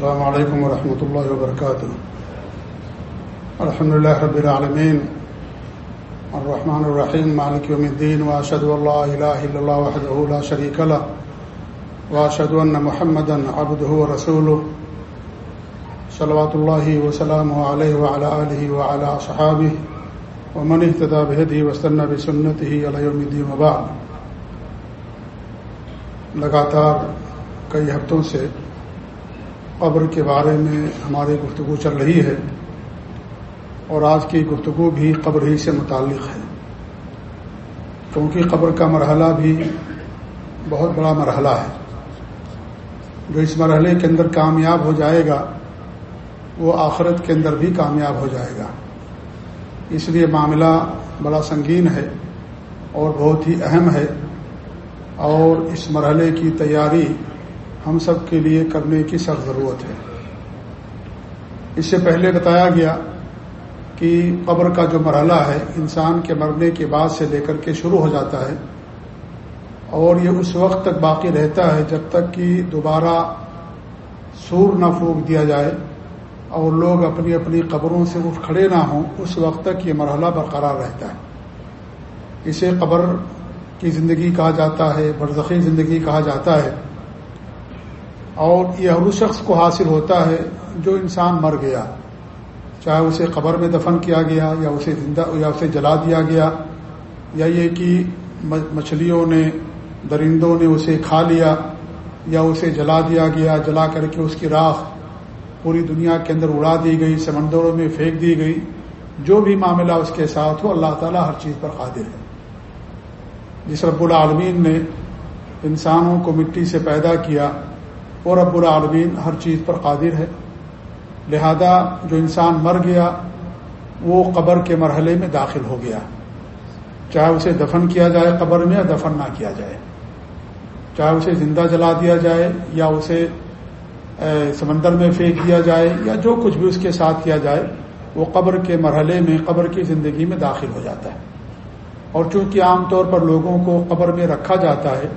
السلام علیکم ورحمۃ اللہ وبرکاتہ الحمد لله رب العالمين. الرحمن الرحيم. مالك يوم الدين. وأشهد أن لا إله إلا الله وحده لا شريك له. وأشهد أن محمدا عبده ورسوله. صلوات الله وسلامه عليه وعلى آله وعلى أصحابه. ومن اهتدى بهديه واستنى بسنته إلى يوم الدين وبعد. لگاتار کئی ہفتوں سے قبر کے بارے میں ہماری گفتگو چل رہی ہے اور آج کی گفتگو بھی قبر ہی سے متعلق ہے۔ کیونکہ قبر کا مرحلہ بھی بہت بڑا مرحلہ ہے۔ جو اس مرحلے کے اندر کامیاب ہو جائے گا، وہ آخرت کے اندر بھی کامیاب ہو جائے گا۔ اس لیے معاملہ بڑا سنگین ہے اور بہت ہی اہم ہے اور اس مرحلے کی تیاری ہم سب کے لیے کرنے کی سخت ضرورت ہے۔ اس سے پہلے بتایا گیا کہ قبر کا جو مرحلہ ہے، انسان کے مرنے کے بعد سے لے کر کے شروع ہو جاتا ہے۔ اور یہ اس وقت تک باقی رہتا ہے جب تک کہ دوبارہ سور نہ پھونک دیا جائے اور لوگ اپنی اپنی قبروں سے اٹھ کھڑے نہ ہوں، اس وقت تک یہ مرحلہ برقرار رہتا ہے۔ اسے قبر کی زندگی کہا جاتا ہے، برزخی زندگی کہا جاتا ہے۔ اور یہ ہر شخص کو حاصل ہوتا ہے جو انسان مر گیا، چاہے اسے قبر میں دفن کیا گیا، یا اسے زندہ، یا اسے جلا دیا گیا۔ یا یہ کہ مچھلیوں نے، درندوں نے اسے کھا لیا، یا اسے جلا دیا گیا، جلا کر کے اس کی راکھ پوری دنیا کے اندر اڑا دی گئی، سمندروں میں پھینک دی گئی۔ جو بھی معاملہ اس کے ساتھ ہو، اللہ تعالیٰ ہر چیز پر قادر ہے۔ جس رب العالمین نے انسانوں کو مٹی سے پیدا کیا اور رب العالمین ہر چیز پر قادر ہے۔ لہذا جو انسان مر گیا، وہ قبر کے مرحلے میں داخل ہو گیا۔ چاہے اسے دفن کیا جائے قبر میں یا دفن نہ کیا جائے۔ چاہے اسے زندہ جلا دیا جائے یا اسے سمندر میں پھینک دیا جائے یا جو کچھ بھی اس کے ساتھ کیا جائے، وہ قبر کے مرحلے میں، قبر کی زندگی میں داخل ہو جاتا ہے۔ اور چونکہ عام طور پر لوگوں کو قبر میں رکھا جاتا ہے،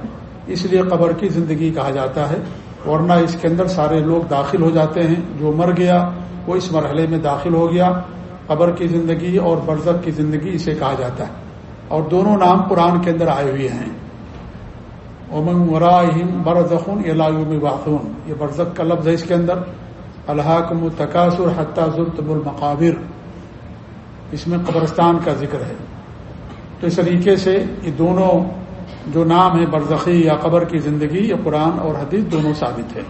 اس لیے قبر کی زندگی کہا جاتا ہے۔ ورنہ اس کے اندر سارے لوگ داخل ہو جاتے ہیں۔ جو مر گیا، وہ اس مرحلے میں داخل ہو گیا۔ قبر کی زندگی اور برزق کی زندگی اسے کہا جاتا ہے۔ اور دونوں نام قرآن کے اندر آئے ہوئے ہیں۔ امنگ مراحم برزخن علام واخون یہ برزق کا لفظ ہے اس کے اندر۔ الحاکم تقاصر حتیٰ ضلع المقابر۔ اس میں قبرستان کا ذکر ہے۔ تو اس طریقے سے یہ دونوں جو نام ہے برزخی یا قبر کی زندگی یا قرآن اور حدیث دونوں ثابت ہے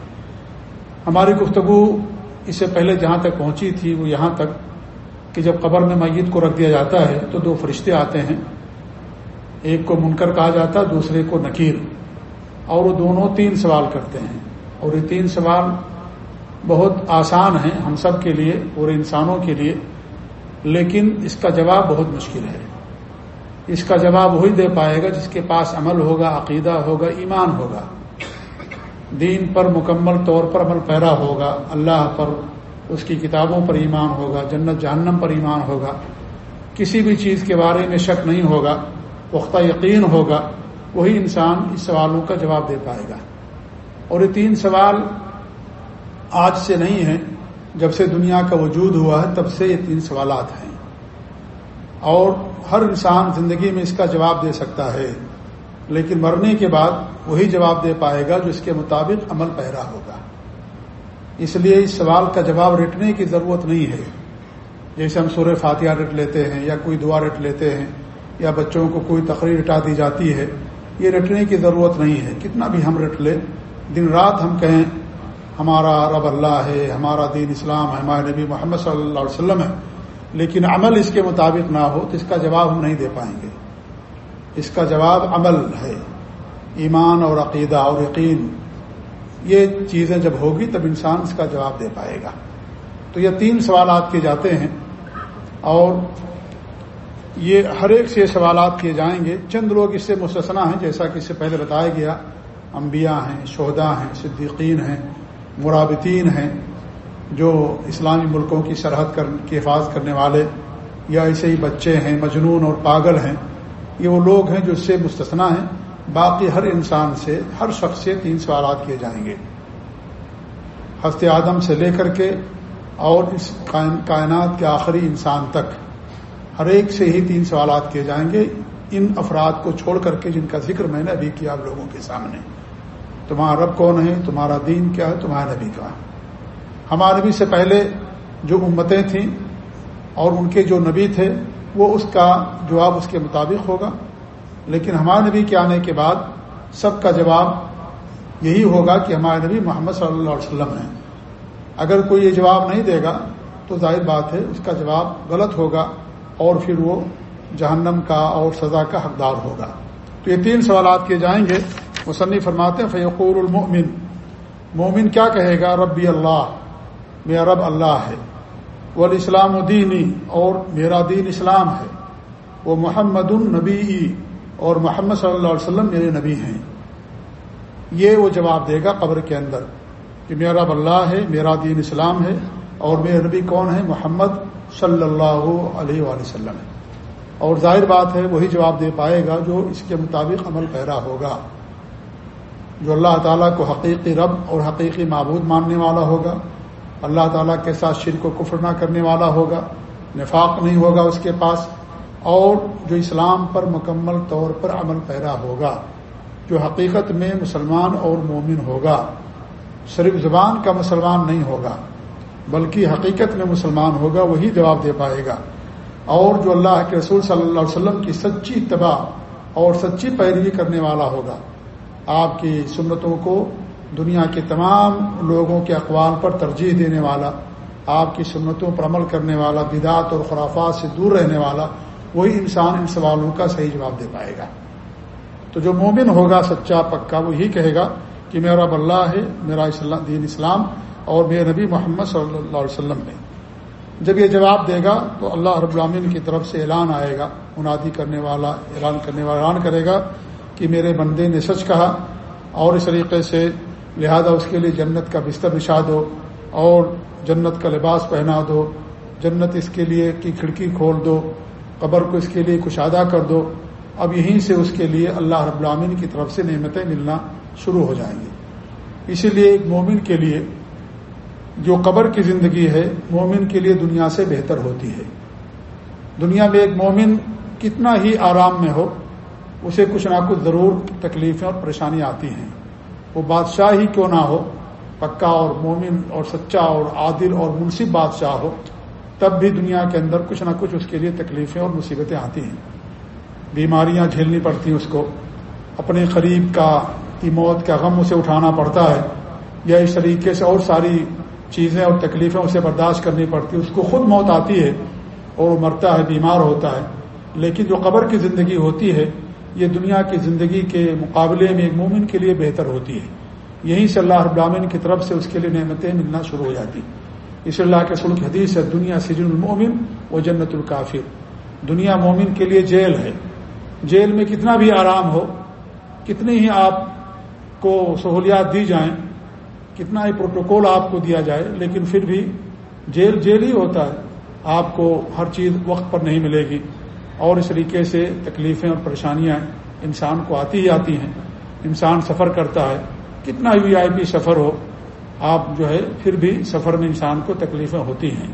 ہماری گفتگو اس سے پہلے جہاں تک پہنچی تھی، وہ یہاں تک کہ جب قبر میں میت کو رکھ دیا جاتا ہے تو دو فرشتے آتے ہیں۔ ایک کو منکر کہا جاتا ہے دوسرے کو نکیر۔ اور وہ دونوں تین سوال کرتے ہیں۔ اور یہ تین سوال بہت آسان ہیں ہم سب کے لیے اور انسانوں کے لیے، لیکن اس کا جواب بہت مشکل ہے۔ اس کا جواب وہی دے پائے گا جس کے پاس عمل ہوگا، عقیدہ ہوگا، ایمان ہوگا۔ دین پر مکمل طور پر عمل پیرا ہوگا، اللہ پر، اس کی کتابوں پر ایمان ہوگا، جنت جہنم پر ایمان ہوگا۔ کسی بھی چیز کے بارے میں شک نہیں ہوگا، پختہ یقین ہوگا۔ وہی انسان اس سوالوں کا جواب دے پائے گا۔ اور یہ تین سوال آج سے نہیں ہیں، جب سے دنیا کا وجود ہوا ہے، تب سے یہ تین سوالات ہیں۔ اور ہر انسان زندگی میں اس کا جواب دے سکتا ہے۔ لیکن مرنے کے بعد وہی جواب دے پائے گا جو اس کے مطابق عمل پہرا ہوگا۔ اس لیے اس سوال کا جواب رٹنے کی ضرورت نہیں ہے۔ جیسے ہم سورہ فاتحہ رٹ لیتے ہیں یا کوئی دعا رٹ لیتے ہیں یا بچوں کو کوئی تقریر رٹا دی جاتی ہے، یہ رٹنے کی ضرورت نہیں ہے۔ کتنا بھی ہم رٹ لیں، دن رات ہم کہیں، ہمارا رب اللہ ہے، ہمارا دین اسلام ہے، ہمارے نبی محمد صلی اللہ علیہ وسلم ہے۔ لیکن عمل اس کے مطابق نہ ہو تو اس کا جواب ہم نہیں دے پائیں گے۔ اس کا جواب عمل ہے۔ ایمان اور عقیدہ اور یقین، یہ چیزیں جب ہوگی تب انسان اس کا جواب دے پائے گا۔ تو یہ تین سوالات کیے جاتے ہیں اور یہ ہر ایک سے سوالات کیے جائیں گے۔ چند لوگ اس سے مستثنا ہیں، جیسا کہ اس سے پہلے بتایا گیا، انبیاء ہیں شہدا ہیں، صدیقین ہیں، مرابطین ہیں۔ جو اسلامی ملکوں کی سرحد کی حفاظت کرنے والے یا ایسے ہی بچے ہیں، مجنون اور پاگل ہیں، یہ وہ لوگ ہیں جو اس سے مستثنا ہیں۔ باقی ہر انسان سے، ہر شخص سے تین سوالات کیے جائیں گے۔ ہست آدم سے لے کر کے اور اس کائنات کے آخری انسان تک ہر ایک سے ہی تین سوالات کیے جائیں گے۔ ان افراد کو چھوڑ کر کے جن کا ذکر میں نے ابھی کیا آپ لوگوں کے سامنے، تمہارا رب کون ہے؟ تمہارا دین کیا ہے؟ تمہارا نبی کا ہے؟ ہمارے نبی سے پہلے جو امتیں تھیں اور ان کے جو نبی تھے، وہ اس کا جواب اس کے مطابق ہوگا۔ لیکن ہمارے نبی کے آنے کے بعد سب کا جواب یہی ہوگا کہ ہمارے نبی محمد صلی اللہ علیہ وسلم ہیں۔ اگر کوئی یہ جواب نہیں دے گا تو ظاہر بات ہے اس کا جواب غلط ہوگا اور پھر وہ جہنم کا اور سزا کا حقدار ہوگا۔ تو یہ تین سوالات کیے جائیں گے۔ مصنف فرماتے ہیں فیقور المؤمن۔ مومن کیا کہے گا؟ ربی اللہ۔ میرا رب اللہ ہے وہ اسلام دینی اور میرا دین اسلام ہے۔ وہ محمد النبی اور محمد صلی اللہ علیہ وسلم میرے نبی ہیں۔ یہ وہ جواب دے گا قبر کے اندر کہ میرا رب اللہ ہے، میرا دین اسلام ہے اور میرے نبی کون ہے محمد صلی اللہ علیہ وآلہ وسلم۔ ہے اور ظاہر بات ہے، وہی جواب دے پائے گا جو اس کے مطابق عمل پیرا ہوگا۔ جو اللہ تعالیٰ کو حقیقی رب اور حقیقی معبود ماننے والا ہوگا۔ اللہ تعالیٰ کے ساتھ شرک و کفر نہ کرنے والا ہوگا، نفاق نہیں ہوگا اس کے پاس، اور جو اسلام پر مکمل طور پر عمل پیرا ہوگا، جو حقیقت میں مسلمان اور مومن ہوگا، صرف زبان کا مسلمان نہیں ہوگا، بلکہ حقیقت میں مسلمان ہوگا، وہی جواب دے پائے گا۔ اور جو اللہ کے رسول صلی اللہ علیہ وسلم کی سچی تباہ اور سچی پیروی کرنے والا ہوگا، آپ کی سنتوں کو دنیا کے تمام لوگوں کے اقوال پر ترجیح دینے والا، آپ کی سنتوں پر عمل کرنے والا بدعت اور خرافات سے دور رہنے والا، وہی انسان ان سوالوں کا صحیح جواب دے پائے گا۔ تو جو مومن ہوگا، سچا پکا، وہ یہی کہے گا کہ میرا اللہ ہے، میرا دین اسلام اور میرے نبی محمد صلی اللہ علیہ وسلم نے۔ جب یہ جواب دے گا، تو اللہ رب العامن کی طرف سے اعلان آئے گا، منادی کرنے والا، اعلان کرنے والا اعلان کرے گا کہ میرے بندے نے سچ کہا اور اس طریقے سے لہذا اس کے لیے جنت کا بستر بچھا دو اور جنت کا لباس پہنا دو۔ جنت اس کے لیے کی کھڑکی کھول دو، قبر کو اس کے لیے کشادہ کر دو۔ اب یہیں سے اس کے لیے اللہ رب العامن کی طرف سے نعمتیں ملنا شروع ہو جائیں گی۔ اسی لیے ایک مومن کے لیے جو قبر کی زندگی ہے، مومن کے لیے دنیا سے بہتر ہوتی ہے۔ دنیا میں ایک مومن کتنا ہی آرام میں ہو، اسے کچھ نہ کچھ ضرور تکلیفیں اور پریشانیاں آتی ہیں۔ وہ بادشاہ ہی کیوں نہ ہو، پکا اور مومن اور سچا اور عادل اور منصف بادشاہ ہو، تب بھی دنیا کے اندر کچھ نہ کچھ اس کے لیے تکلیفیں اور مصیبتیں آتی ہیں۔ بیماریاں جھیلنی پڑتی ہیں اس کو۔ اپنے قریب کا، کی موت کا غم اسے اٹھانا پڑتا ہے۔ یا اس طریقے سے اور ساری چیزیں اور تکلیفیں اسے برداشت کرنی پڑتی اس کو خود موت آتی ہے اور وہ مرتا ہے، بیمار ہوتا ہے۔ لیکن جو قبر کی زندگی ہوتی ہے یہ دنیا کی زندگی کے مقابلے میں ایک مومن کے لیے بہتر ہوتی ہے۔ یہیں سے اللہ ابرامین کی طرف سے اس کے لیے نعمتیں ملنا شروع ہو جاتی۔ اس اللہ کے سلک حدیث ہے، دنیا سجن المومن و جنت الکافر۔ دنیا مومن کے لیے جیل ہے۔ جیل میں کتنا بھی آرام ہو، کتنی ہی آپ کو سہولیات دی جائیں، کتنا ہی پروٹوکول آپ کو دیا جائے، لیکن پھر بھی جیل جیل ہی ہوتا ہے۔ آپ کو ہر چیز وقت پر نہیں ملے گی۔ اور اس طریقے سے تکلیفیں اور پریشانیاں انسان کو آتی ہی آتی ہیں۔ انسان سفر کرتا ہے، کتنا وی آئی پی سفر ہو، آپ جو ہے پھر بھی سفر میں انسان کو تکلیفیں ہوتی ہیں،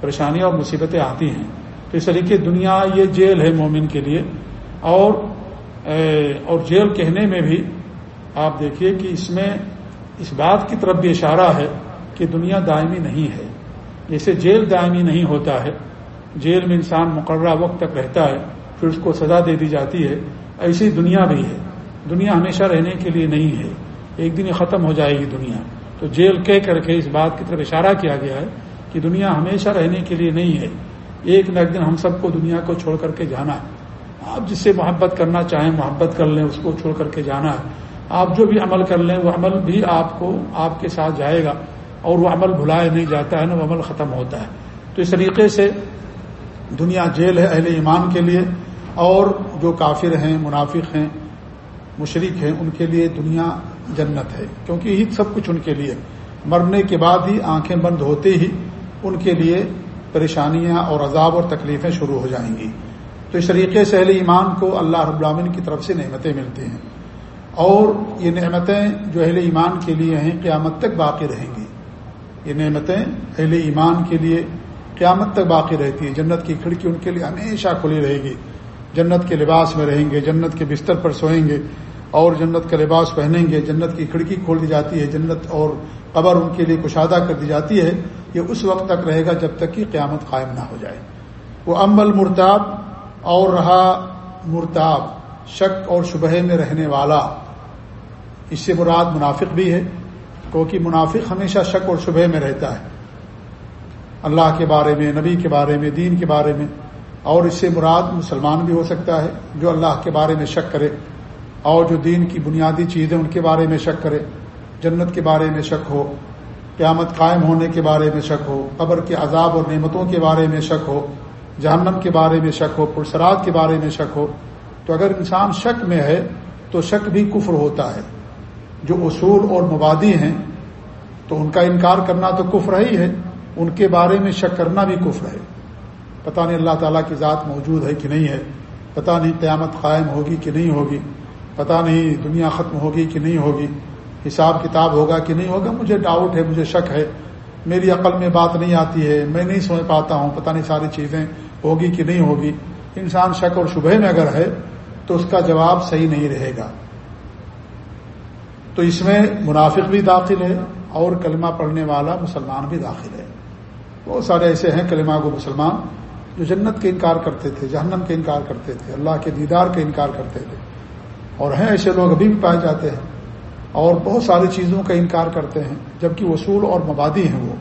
پریشانیاں اور مصیبتیں آتی ہیں۔ تو اس طریقے دنیا یہ جیل ہے مومن کے لیے۔ اور اور جیل کہنے میں بھی آپ دیکھیے کہ اس میں اس بات کی طرف بھی اشارہ ہے کہ دنیا دائمی نہیں ہے۔ جیسے جیل دائمی نہیں ہوتا ہے جیل میں انسان مقررہ وقت تک رہتا ہے، پھر اس کو سزا دے دی جاتی ہے۔ ایسی دنیا بھی ہے۔ دنیا ہمیشہ رہنے کے لیے نہیں ہے۔ ایک دن ختم ہو جائے گی دنیا۔ تو جیل کہہ کر کے اس بات کی طرف اشارہ کیا گیا ہے کہ دنیا ہمیشہ رہنے کے لیے نہیں ہے۔ ایک نہ ایک دن ہم سب کو دنیا کو چھوڑ کر کے جانا ہے۔ آپ جس سے محبت کرنا چاہیں محبت کر لیں، اس کو چھوڑ کر کے جانا ہے۔ آپ جو بھی عمل کر لیں، وہ عمل بھی آپ کو، آپ کے ساتھ جائے گا۔ اور وہ عمل بھلایا نہیں جاتا ہے نا وہ عمل ختم ہوتا ہے۔ تو اس طریقے سے دنیا جیل ہے اہل ایمان کے لیے، اور جو کافر ہیں، منافق ہیں مشرق ہیں، ان کے لیے دنیا جنت ہے۔ کیونکہ یہی سب کچھ ان کے لیے۔ مرنے کے بعد ہی آنکھیں بند ہوتے ہی ان کے لیے پریشانیاں اور عذاب اور تکلیفیں شروع ہو جائیں گی۔ تو اس طریقے سے اہل ایمان کو اللہ رب العامن کی طرف سے نعمتیں ملتی ہیں۔ اور یہ نعمتیں جو اہل ایمان کے لیے ہیں، قیامت تک باقی رہیں گی۔ یہ نعمتیں اہل ایمان کے لیے قیامت تک باقی رہتی ہے۔ جنت کی کھڑکی ان کے لیے ہمیشہ کھلی رہے گی۔ جنت کے لباس میں رہیں گے، جنت کے بستر پر سوئیں گے اور جنت کا لباس پہنیں گے۔ جنت کی کھڑکی کھول دی جاتی ہے، جنت اور قبر ان کے لیے کشادہ کر دی جاتی ہے۔ یہ اس وقت تک رہے گا جب تک کہ قیامت قائم نہ ہو جائے۔ وہ امبل مرتاب اور رہا مرتاب، شک اور شبہ میں رہنے والا۔ اس سے مراد منافق بھی ہے۔ کیونکہ منافق ہمیشہ شک اور شبہ میں رہتا ہے۔ اللہ کے بارے میں نبی کے بارے میں دین کے بارے میں اور اس سے مراد مسلمان بھی ہو سکتا ہے جو اللہ کے بارے میں شک کرے اور جو دین کی بنیادی چیزیں ان کے بارے میں شک کرے جنت کے بارے میں شک ہو قیامت قائم ہونے کے بارے میں شک ہو قبر کے عذاب اور نعمتوں کے بارے میں شک ہو جہنم کے بارے میں شک ہو پرسرات کے بارے میں شک ہو تو اگر انسان شک میں ہے تو شک بھی کفر ہوتا ہے جو اصول اور مبادی ہیں تو ان کا انکار کرنا تو کفر ہی ہے ان کے بارے میں شک کرنا بھی کفر ہے۔ پتہ نہیں اللہ تعالیٰ کی ذات موجود ہے کہ نہیں ہے۔ پتہ نہیں قیامت قائم ہوگی کہ نہیں ہوگی۔ پتہ نہیں دنیا ختم ہوگی کہ نہیں ہوگی۔ حساب کتاب ہوگا کہ نہیں ہوگا۔ مجھے ڈاؤٹ ہے، مجھے شک ہے۔ میری عقل میں بات نہیں آتی ہے۔ میں نہیں سمجھ پاتا ہوں۔ پتہ نہیں ساری چیزیں ہوگی کہ نہیں ہوگی۔ انسان شک اور شبہ میں اگر ہے تو اس کا جواب صحیح نہیں رہے گا۔ تو اس میں منافق بھی داخل ہے اور کلمہ پڑھنے والا مسلمان بھی داخل ہے۔ بہت سارے ایسے ہیں کلمہ کو مسلمان جو جنت کے انکار کرتے تھے، جہنم کے انکار کرتے تھے، اللہ کے دیدار کے انکار کرتے تھے۔ اور ہیں ایسے لوگ ابھی بھی پائے جاتے ہیں اور بہت ساری چیزوں کا انکار کرتے ہیں، جبکہ اصول اور مبادی ہیں وہ۔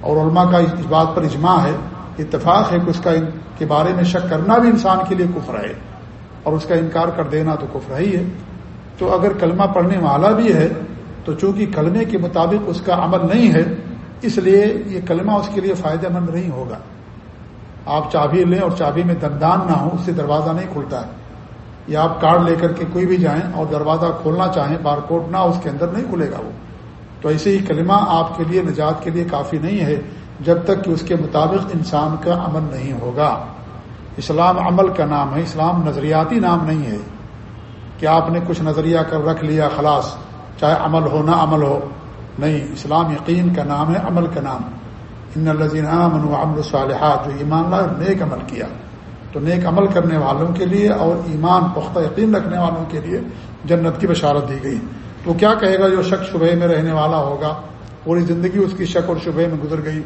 اور علماء کا اس بات پر اجماع ہے، اتفاق ہے کہ اس کا ان کے بارے میں شک کرنا بھی انسان کے لیے کفر ہے اور اس کا انکار کر دینا تو کفر ہی ہے۔ تو اگر کلمہ پڑھنے والا بھی ہے، تو چونکہ کلمے کے مطابق اس کا عمل نہیں ہے اس لیے یہ کلمہ اس کے لیے فائدہ مند نہیں ہوگا۔ آپ چابی لیں اور چابی میں دندان نہ ہو اس سے دروازہ نہیں کھلتا ہے۔ یا آپ کارڈ لے کر کے کوئی بھی جائیں اور دروازہ کھولنا چاہیں، بار کوڈ نہ اس کے اندر نہیں کھلے گا وہ۔ تو ایسے ہی کلمہ آپ کے لیے نجات کے لیے کافی نہیں ہے، جب تک کہ اس کے مطابق انسان کا عمل نہیں ہوگا۔ اسلام عمل کا نام ہے، اسلام نظریاتی نام نہیں ہے۔ کہ آپ نے کچھ نظریہ کر رکھ لیا، خلاص، چاہے عمل ہو نہ عمل ہو۔ نہیں، اسلام یقین کا نام ہے، عمل کا نام۔ ان الزین امن و عمل صالحات جو ایمان لا نیک عمل کیا۔ تو نیک عمل کرنے والوں کے لیے اور ایمان پختہ یقین رکھنے والوں کے لیے جنت کی بشارت دی گئی۔ تو کیا کہے گا جو شک شبہ میں رہنے والا ہوگا؟ پوری زندگی اس کی شک اور شبہ میں گزر گئی۔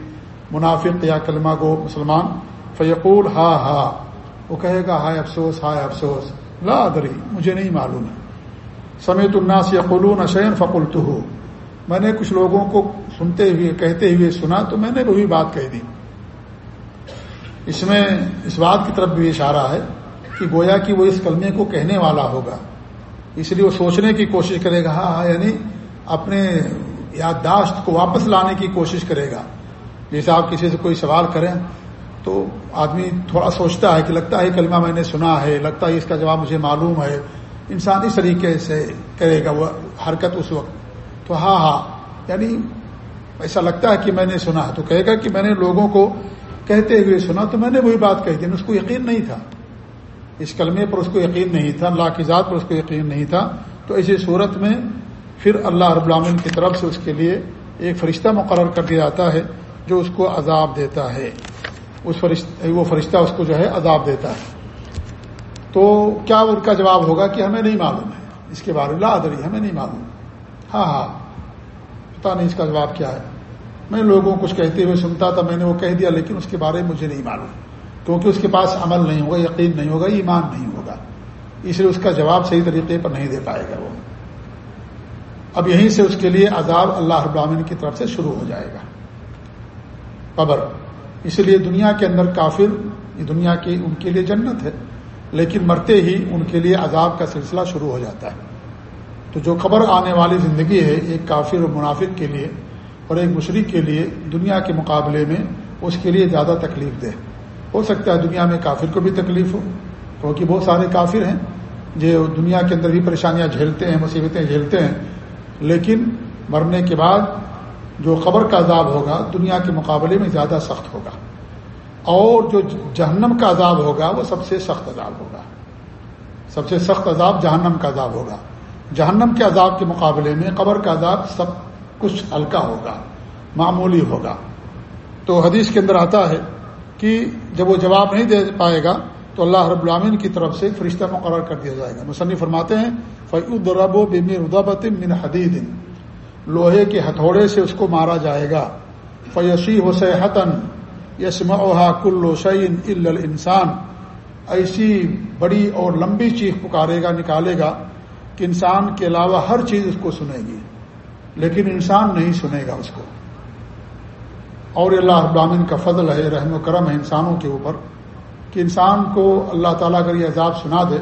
منافق یا کلمہ گو مسلمان، فیقول ہا ہا۔ وہ کہے گا، ہائے افسوس ہائے افسوس۔ لا ادری، مجھے نہیں معلوم۔ ہے سمیت الناس یقولون شین فقلت ہو میں نے کچھ لوگوں کو سنتے ہوئے، کہتے ہوئے سنا تو میں نے وہی بات کہہ دی۔ اس میں اس بات کی طرف بھی اشارہ ہے کہ گویا کہ وہ اس کلمے کو کہنے والا ہوگا۔ اس لیے وہ سوچنے کی کوشش کرے گا ہاں, ہاں، یعنی اپنے یادداشت کو واپس لانے کی کوشش کرے گا۔ جیسے آپ کسی سے کوئی سوال کریں تو آدمی تھوڑا سوچتا ہے کہ لگتا ہے کلمہ میں نے سنا ہے، لگتا ہے اس کا جواب مجھے معلوم ہے۔ انسان اس طریقے سے کرے گا، وہ حرکت اس وقت تو ہاں ہاں یعنی ایسا لگتا ہے کہ میں نے سنا تو کہے گا کہ میں نے لوگوں کو کہتے ہوئے سنا، تو میں نے وہی بات کہی تھی اس کو یقین نہیں تھا۔ اس کلمے پر اس کو یقین نہیں تھا، اللہ کی ذات پر اس کو یقین نہیں تھا۔ تو ایسی صورت میں پھر اللہ رب العالمین کی طرف سے اس کے لیے ایک فرشتہ مقرر کر دیا جاتا ہے جو اس کو عذاب دیتا ہے۔ اس فرشتہ وہ فرشتہ اس کو جو ہے عذاب دیتا ہے۔ تو کیا ان کا جواب ہوگا کہ ہمیں نہیں معلوم ہے؟ اس کے بارے میں لا ادری، ہمیں نہیں معلوم۔ ہاں ہاں۔ پتا نہیں اس کا جواب کیا ہے۔ میں لوگوں کچھ کہتے ہوئے سنتا تھا، میں نے وہ کہہ دیا، لیکن اس کے بارے میں مجھے نہیں معلوم۔ کیونکہ اس کے پاس عمل نہیں ہوگا، یقین نہیں ہوگا، ایمان نہیں ہوگا۔ اس لیے اس کا جواب صحیح طریقے پر نہیں دے پائے گا وہ۔ اب یہیں سے اس کے لیے عذاب اللہ ابراہین کی طرف سے شروع ہو جائے گا۔ قبر۔ اس لیے دنیا کے اندر کافر دنیا کی ان کے لیے جنت ہے، لیکن مرتے ہی ان کے لیے عذاب کا سلسلہ شروع ہو جاتا ہے۔ تو جو قبر آنے والی زندگی ہے، ایک کافر و منافق کے لیے اور ایک مشرق کے لیے دنیا کے مقابلے میں اس کے لیے زیادہ تکلیف دہ۔ ہو سکتا ہے دنیا میں کافر کو بھی تکلیف ہو، کیونکہ بہت سارے کافر ہیں، جو دنیا کے اندر بھی پریشانیاں جھیلتے ہیں، مصیبتیں جھیلتے ہیں۔ لیکن مرنے کے بعد جو قبر کا عذاب ہوگا، دنیا کے مقابلے میں زیادہ سخت ہوگا۔ اور جو جہنم کا عذاب ہوگا، وہ سب سے سخت عذاب ہوگا۔ سب سے سخت عذاب جہنم کا عذاب ہوگا۔ جہنم کے عذاب کے مقابلے میں قبر کا عذاب سب کچھ ہلکا ہوگا، معمولی ہوگا۔ تو حدیث کے اندر آتا ہے کہ جب وہ جواب نہیں دے پائے گا تو اللہ رب العامین کی طرف سے فرشتہ مقرر کر دیا جائے گا۔ مصنف فرماتے ہیں فعود رب و من حدید لوہے کے ہتھوڑے سے اس کو مارا جائے گا۔ فیسی حسن یسم کل شعین انسان ایسی بڑی اور لمبی چیخ پکارے گا، نکالے گا۔ کہ انسان کے علاوہ ہر چیز اس کو سنے گی، لیکن انسان نہیں سنے گا اس کو۔ اور اللہ ابامن کا فضل ہے، رحم و کرم ہے انسانوں کے اوپر کہ انسان کو اللہ تعالیٰ اگر یہ عذاب سنا دے،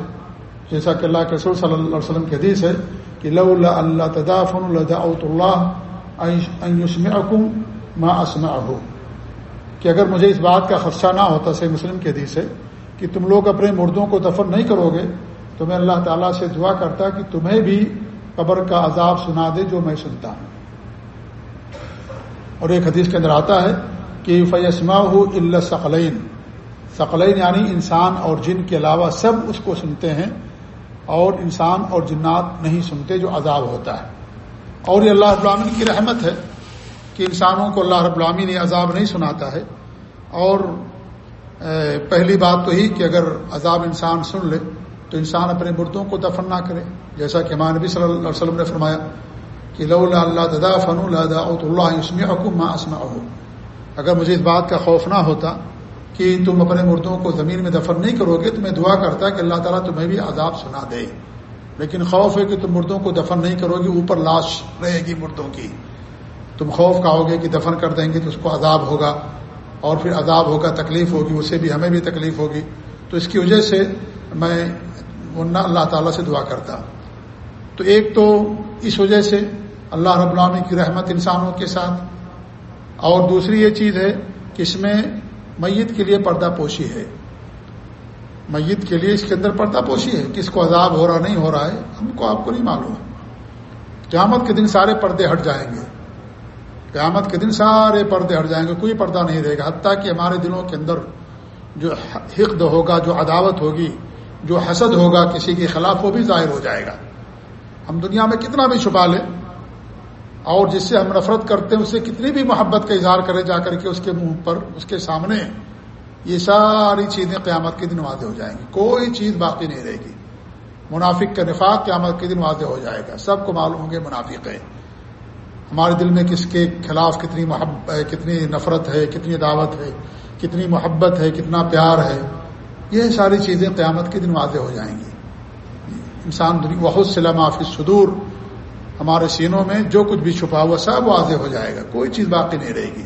جیسا کہ اللہ کے رسول صلی اللہ علیہ وسلم کی حدیث ہے کہ لو اللہ تدافن اللہ اکم ما اسما کہ اگر مجھے اس بات کا خدشہ نہ ہوتا، صحیح مسلم کی حدیث ہے کہ تم لوگ اپنے مردوں کو دفن نہیں کرو گے تو میں اللہ تعالیٰ سے دعا کرتا کہ تمہیں بھی قبر کا عذاب سنا دے جو میں سنتا ہوں۔ اور ایک حدیث کے اندر آتا ہے کہ فیسما ہو اللہ ثقلین۔ ثقلین یعنی انسان اور جن کے علاوہ سب اس کو سنتے ہیں اور انسان اور جنات نہیں سنتے جو عذاب ہوتا ہے۔ اور یہ اللہ ابراہین کی رحمت ہے کہ انسانوں کو اللہ رب العامین یہ عذاب نہیں سناتا ہے۔ اور پہلی بات تو ہی کہ اگر عذاب انسان سن لے تو انسان اپنے مردوں کو دفن نہ کرے۔ جیسا کہ ہمارے نبی صلی اللہ علیہ وسلم نے فرمایا کہ لو اللہ تدا فن اللہ اللہ عسم حکم اسما ہو اگر مجھے اس بات کا خوف نہ ہوتا کہ تم اپنے مردوں کو زمین میں دفن نہیں کرو گے تو میں دعا کرتا کہ اللہ تعالیٰ تمہیں بھی عذاب سنا دے۔ لیکن خوف ہے کہ تم مردوں کو دفن نہیں کرو گے، اوپر لاش رہے گی مردوں کی۔ تم خوف کہو گے کہ دفن کر دیں گے تو اس کو عذاب ہوگا۔ اور پھر عذاب ہوگا، تکلیف ہوگی، اسے بھی ہمیں بھی تکلیف ہوگی۔ تو اس کی وجہ سے میں اللہ تعالیٰ سے دعا کرتا۔ تو ایک تو اس وجہ سے اللہ رب العامی کی رحمت انسانوں کے ساتھ۔ اور دوسری یہ چیز ہے کہ اس میں میت کے لیے پردہ پوشی ہے۔ میت کے لیے اس کے اندر پردہ پوشی ہے۔ کس کو عذاب ہو رہا نہیں ہو رہا ہے، ہم کو آپ کو نہیں معلوم۔ قیامت کے دن سارے پردے ہٹ جائیں گے۔ قیامت کے دن سارے پردے ہٹ جائیں گے، کوئی پردہ نہیں رہے گا۔ حتیٰ کہ ہمارے دلوں کے اندر جو حقد ہوگا، جو عداوت ہوگی جو حسد ہوگا کسی کے خلاف وہ بھی ظاہر ہو جائے گا۔ ہم دنیا میں کتنا بھی چھپا لیں، اور جس سے ہم نفرت کرتے ہیں، اس سے کتنی بھی محبت کا اظہار کرے جا کر کے اس کے منہ پر، اس کے سامنے یہ ساری چیزیں قیامت کے دن واضح ہو جائیں گی۔ کوئی چیز باقی نہیں رہے گی۔ منافق کا نفاق قیامت کے دن واضح ہو جائے گا۔ سب کو معلوم ہوں گے منافق ہے ہمارے دل میں کس کے خلاف کتنی محبت کتنی نفرت ہے، کتنی دعوت ہے، کتنی محبت ہے، کتنا پیار ہے۔ یہ ساری چیزیں قیامت کے دن واضح ہو جائیں گی۔ انسان بہت سے معافی صدور ہمارے سینوں میں جو کچھ بھی چھپا ہوا سب واضح ہو جائے گا، کوئی چیز باقی نہیں رہے گی۔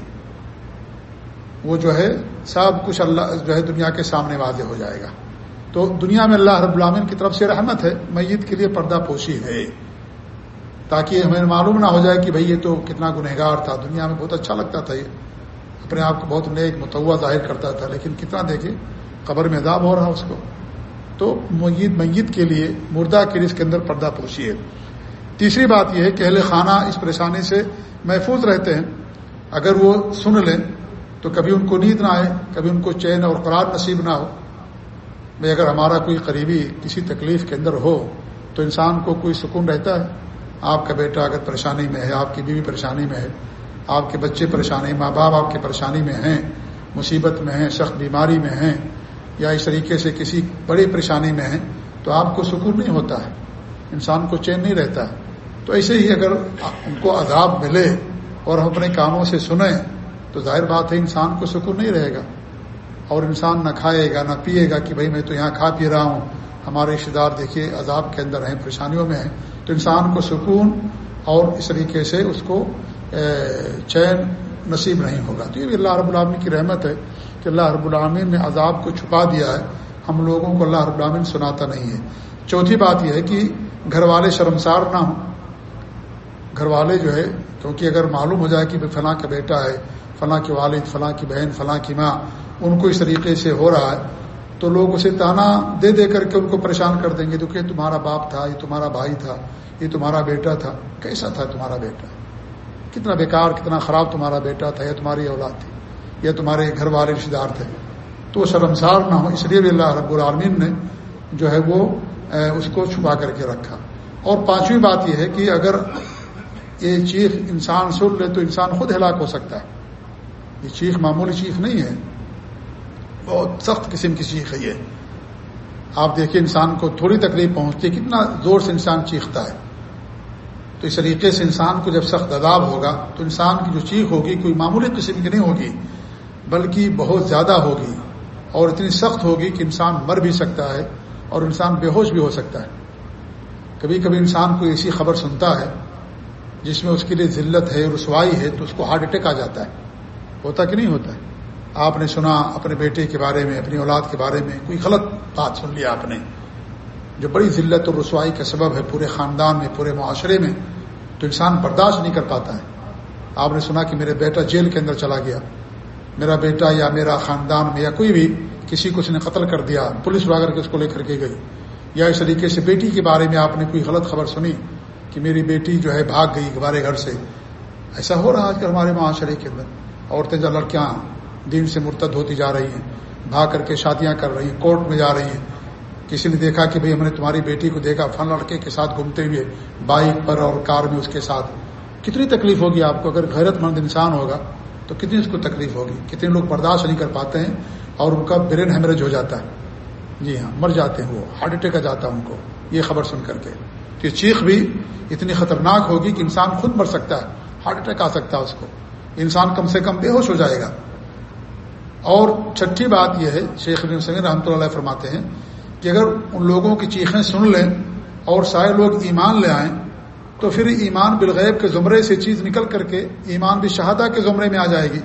وہ جو ہے، سب کچھ اللہ جو ہے دنیا کے سامنے واضح ہو جائے گا۔ تو دنیا میں اللہ رب العامن کی طرف سے رحمت ہے، میت کے لیے پردہ پوشی ہے۔ تاکہ ہمیں معلوم نہ ہو جائے کہ بھئی یہ تو کتنا گنہگار تھا۔ دنیا میں بہت اچھا لگتا تھا یہ۔ اپنے آپ کو بہت نیک متوا ظاہر کرتا تھا، لیکن کتنا دیکھے قبر میں عذاب ہو رہا اس کو۔ تو میت میت کے لیے مردہ کے لیے اس کے اندر پردہ پوشی ہے۔ تیسری بات یہ ہے کہ اہل خانہ اس پریشانی سے محفوظ رہتے ہیں۔ اگر وہ سن لیں تو کبھی ان کو نیند نہ آئے، کبھی ان کو چین اور قرار نصیب نہ ہو۔ بھائی اگر ہمارا کوئی قریبی کسی تکلیف کے اندر ہو تو انسان کو کوئی سکون رہتا ہے۔ آپ کا بیٹا اگر پریشانی میں ہے، آپ کی بیوی پریشانی میں ہے، آپ کے بچے پریشانی، ماں باپ آپ کی پریشانی میں ہیں، مصیبت میں ہیں سخت بیماری میں ہیں یا اس طریقے سے کسی بڑی پریشانی میں ہیں، تو آپ کو سکون نہیں ہوتا ہے، انسان کو چین نہیں رہتا ہے۔ تو ایسے ہی اگر ان کو عذاب ملے اور ہم اپنے کانوں سے سنیں، تو ظاہر بات ہے انسان کو سکون نہیں رہے گا۔ اور انسان نہ کھائے گا، نہ پیے گا کہ بھائی میں تو یہاں کھا پی رہا ہوں۔ ہمارے رشتے دار دیکھیے، عذاب کے اندر ہیں، پریشانیوں میں ہیں۔ تو انسان کو سکون اور اس طریقے سے اس کو چین نصیب نہیں ہوگا۔ تو یہ بھی اللہ رب العامن کی رحمت ہے۔ کہ اللہ رب العامن نے عذاب کو چھپا دیا ہے، ہم لوگوں کو اللہ رب العامن سناتا نہیں ہے۔ چوتھی بات یہ ہے کہ گھر والے شرمسار نہ ہوں۔ گھر والے جو ہے، کیونکہ اگر معلوم ہو جائے کہ فلاں کا بیٹا ہے، فلاں کے والد، فلاں کی بہن، فلاں کی ماں، ان کو اس طریقے سے ہو رہا ہے، تو لوگ اسے تانا دے دے کر کے ان کو پریشان کر دیں گے تو کہ تمہارا باپ تھا، یہ تمہارا بھائی تھا، یہ تمہارا بیٹا تھا، کیسا تھا تمہارا بیٹا؟ کتنا بیکار، کتنا خراب تمہارا بیٹا تھا یا تمہاری اولاد تھی۔ یا تمہارے گھر والے رشتے دار تھے۔ تو وہ شرمسار نہ ہو اس لیے بھی اللہ رب العالمین نے جو ہے وہ اس کو چھپا کر کے رکھا۔ اور پانچویں بات یہ ہے کہ اگر یہ چیخ انسان سن لے تو انسان خود ہلاک ہو سکتا ہے۔ یہ چیخ معمولی چیخ نہیں ہے۔ بہت سخت قسم کی چیخ ہے یہ۔ آپ دیکھیے انسان کو تھوڑی تکلیف پہنچتی ہے، کتنا زور سے انسان چیختا ہے۔ تو اس طریقے سے انسان کو جب سخت عذاب ہوگا تو انسان کی جو چیخ ہوگی کوئی معمولی قسم کی نہیں ہوگی۔ بلکہ بہت زیادہ ہوگی اور اتنی سخت ہوگی کہ انسان مر بھی سکتا ہے اور انسان بے ہوش بھی ہو سکتا ہے۔ کبھی کبھی انسان کو ایسی خبر سنتا ہے جس میں اس کے لیے ذلت ہے، رسوائی ہے، تو اس کو ہارٹ اٹیک آ جاتا ہے۔ ہوتا کہ نہیں ہوتا؟ ہے آپ نے سنا اپنے بیٹے کے بارے میں، اپنی اولاد کے بارے میں کوئی غلط بات سن لیا آپ نے؟ جو بڑی ذلت اور رسوائی کا سبب ہے پورے خاندان میں، پورے معاشرے میں، تو انسان برداشت نہیں کر پاتا ہے۔ آپ نے سنا کہ میرے بیٹا جیل کے اندر چلا گیا۔ میرا بیٹا یا میرا خاندان میں یا کوئی بھی کسی کو اس نے قتل کر دیا، پولیس وغیرہ کے اس کو لے کر کے گئی۔ یا اس طریقے سے بیٹی کے بارے میں آپ نے کوئی غلط خبر سنی کہ میری بیٹی جو ہے بھاگ گئی ہمارے گھر سے؟ ایسا ہو رہا آج کل ہمارے معاشرے کے اندر عورتیں جو لڑکیاں دین سے مرتد ہوتی جا رہی ہیں، بھاگ کر کے شادیاں کر رہی ہیں، کورٹ میں جا رہی ہیں۔ کسی نے دیکھا کہ بھئی ہم نے تمہاری بیٹی کو دیکھا فن لڑکے کے ساتھ گھومتے ہوئے، بائک پر اور کار میں اس کے ساتھ۔ کتنی تکلیف ہوگی آپ کو؟ اگر غیرت مند انسان ہوگا تو کتنی اس کو تکلیف ہوگی؟ کتنے لوگ برداشت نہیں کر پاتے ہیں اور ان کا برین ہیمریج ہو جاتا ہے؟ جی ہاں مر جاتے ہیں وہ، ہارٹ اٹیک آ جاتا ہے ان کو، یہ خبر سن کر کے۔ کہ چیخ بھی اتنی خطرناک ہوگی کہ انسان خود مر سکتا ہے، ہارٹ اٹیک آ سکتا ہے اس کو۔ انسان کم سے کم بے ہوش ہو جائے گا۔ اور چھٹی بات یہ ہے، شیخ سنگ رحمۃ اللہ فرماتے ہیں کہ اگر ان لوگوں کی چیخیں سن لیں اور سارے لوگ ایمان لے آئیں تو پھر ایمان بالغیب کے زمرے سے چیز نکل کر کے ایمان بھی شہادہ کے زمرے میں آ جائے گی۔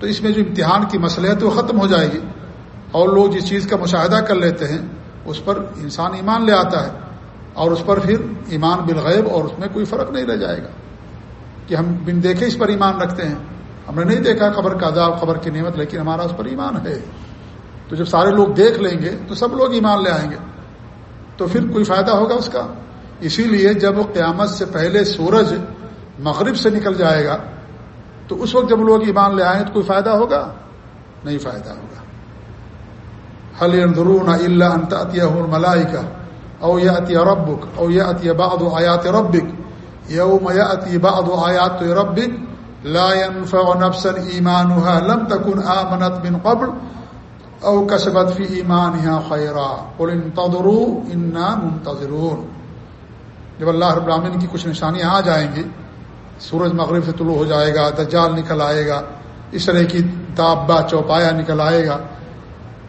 تو اس میں جو امتحان کی مسئلہ وہ ختم ہو جائے گی۔ اور لوگ جس چیز کا مشاہدہ کر لیتے ہیں، اس پر انسان ایمان لے آتا ہے۔ اور اس پر پھر ایمان بالغیب اور اس میں کوئی فرق نہیں رہ جائے گا۔ کہ ہم بن دیکھے اس پر ایمان رکھتے ہیں۔ ہم نے نہیں دیکھا خبر کا عذاب، خبر کی نعمت، لیکن ہمارا اس پر ایمان ہے۔ تو جب سارے لوگ دیکھ لیں گے، تو سب لوگ ایمان لے آئیں گے۔ تو پھر کوئی فائدہ ہوگا اس کا؟ اسی لیے جب وہ قیامت سے پہلے سورج مغرب سے نکل جائے گا، تو اس وقت جب لوگ ایمان لے آئیں تو کوئی فائدہ ہوگا؟ نہیں فائدہ ہوگا۔ حل اندرون اللہ انتیا ملائی کا او یا عطیہ ربک او یا عطیہ باد و آیات ربک یوم یاتی بعض آیات ربک لا ينفع نفسا ایمانها لم تكن آمنت من قبل او کسبت فی ایمانها خیرا قل انتظروا انا منتظرون۔ جب اللہ رب العالمین کی کچھ نشانیاں آ جائیں گی، سورج مغرب سے طلوع ہو جائے گا، دجال نکل آئے گا، اس طرح کی تابا چوپایا نکل آئے گا،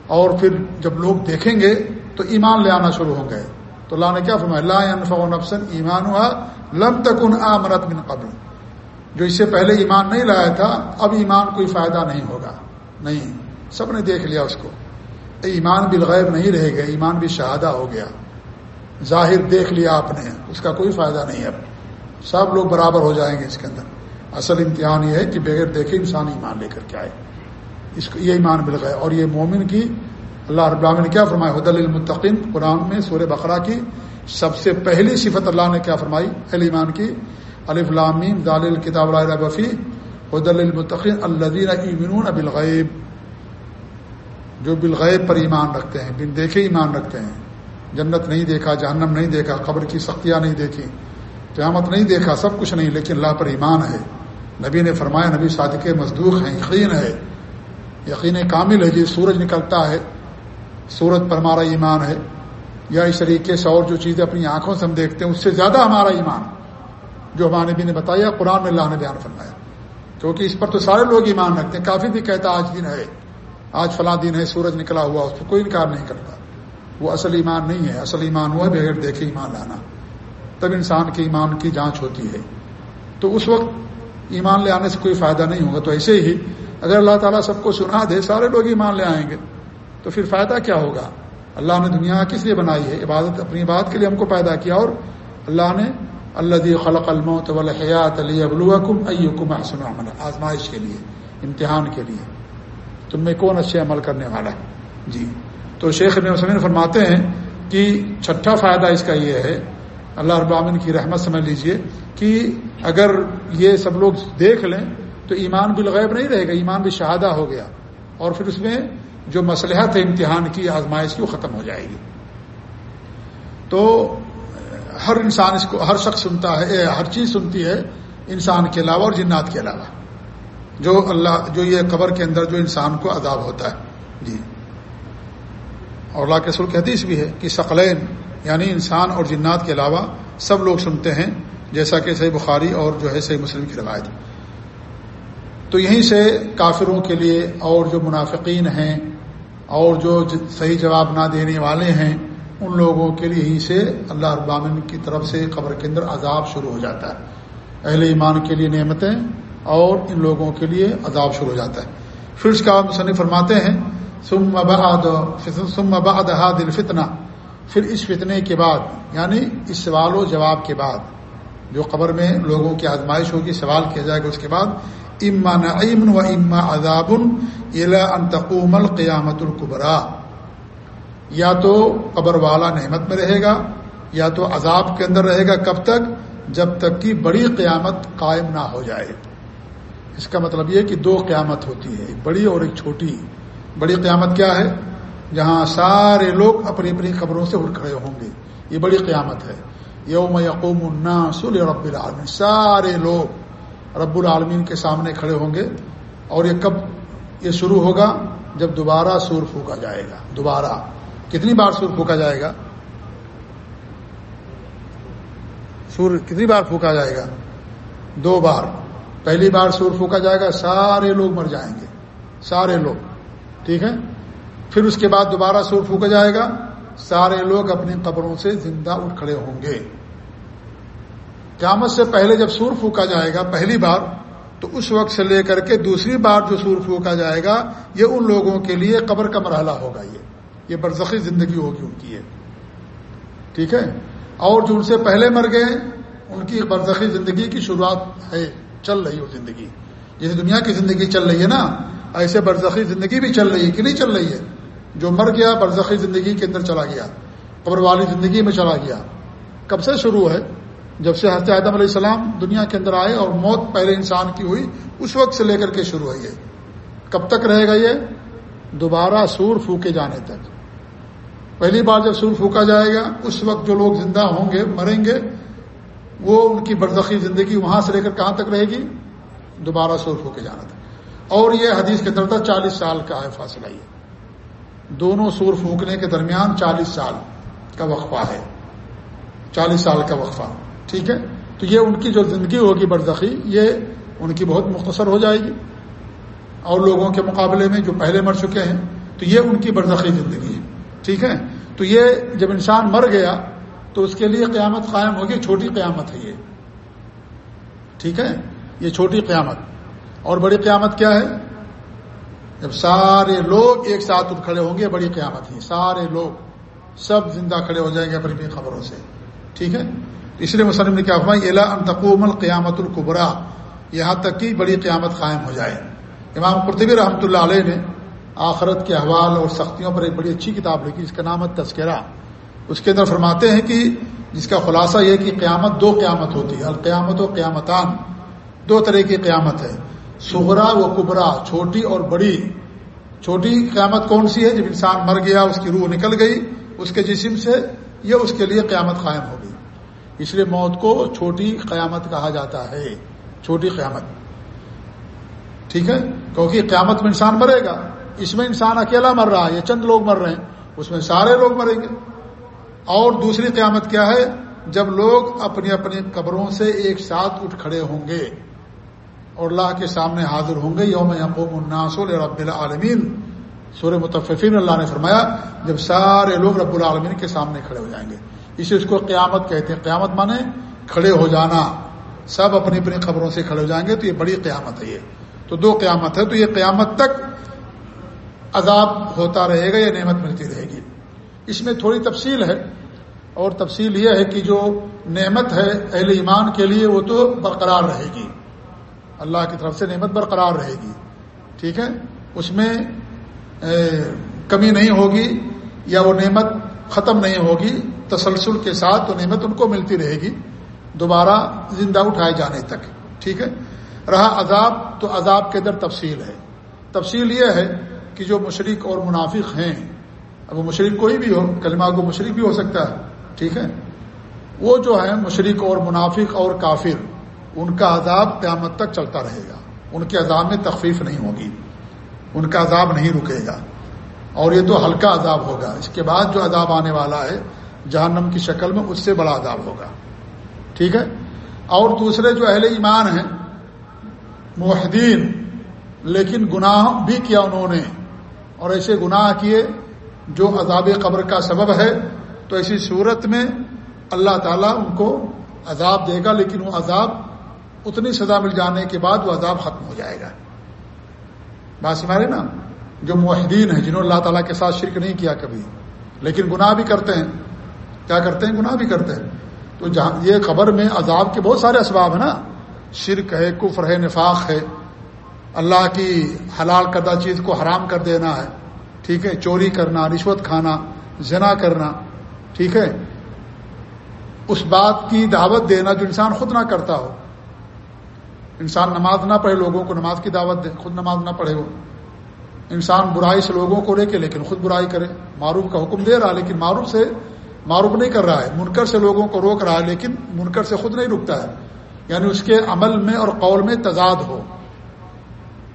اور پھر جب لوگ دیکھیں گے تو ایمان لے آنا شروع ہوں گے۔ تو اللہ نے کیا فرمایا؟ اللہ انفا نفسن ایمان ہوا لم تک ان آمرت من قبل۔ جو اس سے پہلے ایمان نہیں لایا تھا، اب ایمان کوئی فائدہ نہیں ہوگا۔ نہیں، سب نے دیکھ لیا اس کو۔ ایمان بالغیب نہیں رہے گا ایمان بھی شہادہ ہو گیا۔ ظاہر دیکھ لیا آپ نے، اس کا کوئی فائدہ نہیں اب سب لوگ برابر ہو جائیں گے اس کے اندر۔ اصل امتحان یہ ہے کہ بغیر دیکھے انسان ایمان لے کر کے آئے۔ اس کو یہ ایمان مل گئے اور یہ مومن کی اللہ رب العالمین نے کیا فرمایا؟ حد المتقین قرآن میں سورہ بقرہ کی سب سے پہلی صفت اللہ نے کیا فرمائی؟ اہل ایمان کی۔ الف لامین دال الکتاب بفی حد المتقین الدین امنون بالغیب۔ جو بالغیب پر ایمان رکھتے ہیں بن دیکھے ایمان رکھتے ہیں۔ جنت نہیں دیکھا، جہنم نہیں دیکھا، قبر کی سختیاں نہیں دیکھی، قیامت نہیں دیکھا، سب کچھ نہیں، لیکن اللہ پر ایمان ہے۔ نبی نے فرمایا، نبی صادق مزدور ہیں، یقین ہے، یقین کامل ہے جی سورج نکلتا ہے، سورج پر ہمارا ایمان ہے۔ یا اس طریقے سے اور جو چیزیں اپنی آنکھوں سے ہم دیکھتے ہیں، اس سے زیادہ ہمارا ایمان۔ جو ہمارے نبی نے بتایا، قرآن میں اللہ نے بیان فرمایا۔ کیونکہ اس پر تو سارے لوگ ایمان رکھتے ہیں۔ کافی بھی کہتا آج دن ہے، آج فلاں دن ہے، سورج نکلا ہوا، اس پر کوئی انکار نہیں کرتا۔ وہ اصل ایمان نہیں ہے۔ اصل ایمان ہوا ہے بغیر دیکھے ایمان لانا۔ تب انسان کے ایمان کی جانچ ہوتی ہے۔ تو اس وقت ایمان لے آنے سے کوئی فائدہ نہیں ہوگا۔ تو ایسے ہی اگر اللہ تعالیٰ سب کو سنا دے، سارے لوگ ایمان لے آئیں گے۔ تو پھر فائدہ کیا ہوگا؟ اللہ نے دنیا کس لیے بنائی ہے؟ عبادت، اپنی بات کے لیے ہم کو پیدا کیا اور اللہ نے اللہ خلق الموت والحیات علی ابلوکم ایکم احسن عمل آزمائش کے لیے، امتحان کے لیے۔ تم میں کون اچھے عمل کرنے والا ہے؟ جی۔ تو شیخ ابن فرماتے ہیں کہ چھٹا فائدہ اس کا یہ ہے، اللہ رب العالمین کی رحمت سمجھ لیجیے کہ اگر یہ سب لوگ دیکھ لیں تو ایمان بالغیب نہیں رہے گا، ایمان بھی شہادہ ہو گیا۔ اور پھر اس میں جو مسلحت ہے، امتحان کی، آزمائش کی، وہ ختم ہو جائے گی۔ تو ہر انسان اس کو، ہر شخص سنتا ہے ہر چیز سنتی ہے، انسان کے علاوہ اور جنات کے علاوہ۔ جو اللہ، جو یہ قبر کے اندر جو انسان کو عذاب ہوتا ہے۔ جی۔ اور اللہ کے سر کی حدیث بھی ہے کہ ثقلین یعنی انسان اور جنات کے علاوہ سب لوگ سنتے ہیں، جیسا کہ صحیح بخاری اور جو ہے صحیح مسلم کی روایت تو یہیں سے کافروں کے لیے اور جو منافقین ہیں اور جو صحیح جواب نہ دینے والے ہیں، ان لوگوں کے لیے یہیں سے اللہ ابامن کی طرف سے قبر کے اندر عذاب شروع ہو جاتا ہے۔ اہل ایمان کے لیے نعمتیں اور ان لوگوں کے لیے عذاب شروع ہو جاتا ہے۔ پھر اس کا مصنف فرماتے ہیں سم بعد سم بعد دل فتنہ پھر اس فتنے کے بعد یعنی اس سوال و جواب کے بعد، جو قبر میں لوگوں کی آزمائش ہوگی، سوال کیا جائے گا اس کے بعد اما نعیم و اما عذاب انتقوم القیامت القبرا یا تو قبر والا نعمت میں رہے گا، یا تو عذاب کے اندر رہے گا کب تک؟ جب تک کہ بڑی قیامت قائم نہ ہو جائے۔ اس کا مطلب یہ کہ دو قیامت ہوتی ہے، ایک بڑی اور ایک چھوٹی۔ بڑی قیامت کیا ہے؟ جہاں سارے لوگ اپنی اپنی خبروں سے اٹھ کھڑے ہوں گے۔ یہ بڑی قیامت ہے۔ یوم یقوم الناس رب العالمین۔ سارے لوگ رب العالمین کے سامنے کھڑے ہوں گے۔ اور یہ کب یہ شروع ہوگا؟ جب دوبارہ سور پھونکا جائے گا۔ دوبارہ۔ کتنی بار سور پھونکا جائے گا؟ سور کتنی بار پھونکا جائے گا؟ دو بار۔ پہلی بار سور پھونکا جائے گا، سارے لوگ مر جائیں گے۔ سارے لوگ۔ ٹھیک ہے؟ پھر اس کے بعد دوبارہ سور پھونکا جائے گا۔ سارے لوگ اپنی قبروں سے زندہ اٹھ کھڑے ہوں گے۔ قیامت سے پہلے جب سور پھونکا جائے گا پہلی بار، تو اس وقت سے لے کر کے دوسری بار جو سور پھونکا جائے گا، یہ ان لوگوں کے لیے قبر کا مرحلہ ہوگا یہ۔ یہ برزخی زندگی ہوگی ان کی یہ۔ ٹھیک ہے؟ اور جو ان سے پہلے مر گئے ان کی برزخی زندگی کی شروعات ہے، چل رہی وہ زندگی۔ جیسے دنیا کی زندگی چل رہی ہے نا ایسے برزخی زندگی بھی چل رہی ہے کہ نہیں چل رہی ہے؟ جو مر گیا، برزخی زندگی کے اندر چلا گیا، قبر والی زندگی میں چلا گیا۔ کب سے شروع ہے؟ جب سے حضرت آدم علیہ السلام دنیا کے اندر آئے اور موت پہلے انسان کی ہوئی، اس وقت سے لے کر کے شروع ہوئی ہے کب تک رہے گا یہ؟ دوبارہ سور پھونکے جانے تک۔ پہلی بار جب سور پھونکا جائے گا، اس وقت جو لوگ زندہ ہوں گے، مریں گے، وہ ان کی برزخی زندگی وہاں سے لے کر کہاں تک رہے گی؟ دوبارہ سور پھونکے جانا تھا اور یہ حدیث کے اندر چالیس سال کا ہے، فاصلہ یہ۔ دونوں سور پھونکنے کے درمیان چالیس سال کا وقفہ ہے۔ چالیس سال کا وقفہ، ٹھیک ہے؟ تو یہ ان کی جو زندگی ہوگی برزخی، یہ ان کی بہت مختصر ہو جائے گی۔ اور لوگوں کے مقابلے میں جو پہلے مر چکے ہیں، تو یہ ان کی برزخی زندگی ہے۔ ٹھیک ہے؟ تو یہ جب انسان مر گیا، تو اس کے لیے قیامت قائم ہوگی، چھوٹی قیامت ہے یہ۔ ٹھیک ہے؟ یہ چھوٹی قیامت۔ اور بڑی قیامت کیا ہے؟ جب سارے لوگ ایک ساتھ اٹھ کھڑے ہوں گے، بڑی قیامت ہے۔ سارے لوگ سب زندہ کھڑے ہو جائیں گے اپنی اپنی خبروں سے۔ ٹھیک ہے؟ اس لیے مسلم نے کیا فرمائی الا انتقوم القیامت القبرا یہاں تک کہ بڑی قیامت قائم ہو جائے۔ امام قرطبی رحمۃ اللہ علیہ نے آخرت کے احوال اور سختیوں پر ایک بڑی اچھی کتاب لکھی جس کا نام ہے تذکرہ۔ اس کے اندر فرماتے ہیں کہ جس کا خلاصہ یہ کہ قیامت دو قیامت ہوتی ہے، القیامت و قیامتان۔ دو طرح کی قیامت ہے۔ سغرا و کبرا، چھوٹی اور بڑی۔ چھوٹی قیامت کون سی ہے؟ جب انسان مر گیا، اس کی روح نکل گئی، اس کے جسم سے یہ اس کے لیے قیامت قائم ہو گئی۔ اس لیے موت کو چھوٹی قیامت کہا جاتا ہے۔ چھوٹی قیامت۔ ٹھیک ہے؟ کیونکہ قیامت میں انسان مرے گا۔ اس میں انسان اکیلا مر رہا ہے یہ چند لوگ مر رہے ہیں، اس میں سارے لوگ مریں گے۔ اور دوسری قیامت کیا ہے؟ جب لوگ اپنی اپنی قبروں سے ایک ساتھ اٹھ کھڑے ہوں گے۔ اور اللہ کے سامنے حاضر ہوں گے، یوم یقوم الناس رب العالمین۔ سورہ متففین، اللہ نے فرمایا، جب سارے لوگ رب العالمین کے سامنے کھڑے ہو جائیں گے۔ اسے اس کو قیامت کہتے ہیں۔ قیامت مانے کھڑے ہو جانا۔ سب اپنی اپنی خبروں سے کھڑے ہو جائیں گے تو یہ بڑی قیامت ہے یہ۔ تو دو قیامت ہے، تو یہ قیامت تک عذاب ہوتا رہے گا یا نعمت ملتی رہے گی۔ اس میں تھوڑی تفصیل ہے، اور تفصیل یہ ہے کہ جو نعمت ہے اہل ایمان کے لیے، وہ تو برقرار رہے گی۔ اللہ کی طرف سے نعمت برقرار رہے گی۔ ٹھیک ہے؟ اس میں کمی نہیں ہوگی یا وہ نعمت ختم نہیں ہوگی، تسلسل کے ساتھ تو نعمت ان کو ملتی رہے گی دوبارہ زندہ اٹھائے جانے تک۔ ٹھیک ہے؟ رہا عذاب تو عذاب کے اندر تفصیل ہے۔ تفصیل یہ ہے کہ جو مشرق اور منافق ہیں، اب وہ مشرق کوئی بھی ہو، کلمہ کو مشرق بھی ہو سکتا ہے۔ ٹھیک ہے؟ وہ جو ہے مشرق اور منافق اور کافر ان کا عذاب قیامت تک چلتا رہے گا۔ ان کے عذاب میں تخفیف نہیں ہوگی۔ ان کا عذاب نہیں رکے گا۔ اور یہ تو ہلکا عذاب ہوگا۔ اس کے بعد جو عذاب آنے والا ہے، جہنم کی شکل میں اس سے بڑا عذاب ہوگا۔ ٹھیک ہے؟ اور دوسرے جو اہل ایمان ہیں معاہدین لیکن گناہ بھی کیا انہوں نے، اور ایسے گناہ کیے جو عذاب قبر کا سبب ہے، تو ایسی صورت میں اللہ تعالیٰ ان کو عذاب دے گا، لیکن وہ عذاب اتنی سزا مل جانے کے بعد وہ عذاب ختم ہو جائے گا۔ بات سمارے نا؟ جو معاہدین ہیں، جنہوں نے اللہ تعالیٰ کے ساتھ شرک نہیں کیا کبھی۔ لیکن گناہ بھی کرتے ہیں۔ کیا کرتے ہیں؟ گناہ بھی کرتے ہیں۔ تو جہاں یہ خبر میں عذاب کے بہت سارے اسباب ہیں نا۔ شرک ہے، کفر ہے، نفاق ہے۔ اللہ کی حلال کردہ چیز کو حرام کر دینا ہے۔ ٹھیک ہے؟ چوری کرنا، رشوت کھانا، زنا کرنا۔ ٹھیک ہے؟ اس بات کی دعوت دینا جو انسان خود نہ کرتا ہو۔ انسان نماز نہ پڑھے لوگوں کو نماز کی دعوت دے، خود نماز نہ پڑھے وہ۔ انسان برائی سے لوگوں کو لے کے، لیکن خود برائی کرے۔ معروف کا حکم دے رہا لیکن معروف سے معروف نہیں کر رہا ہے۔ منکر سے لوگوں کو روک رہا ہے، لیکن منکر سے خود نہیں رکتا ہے۔ یعنی اس کے عمل میں اور قول میں تضاد ہو۔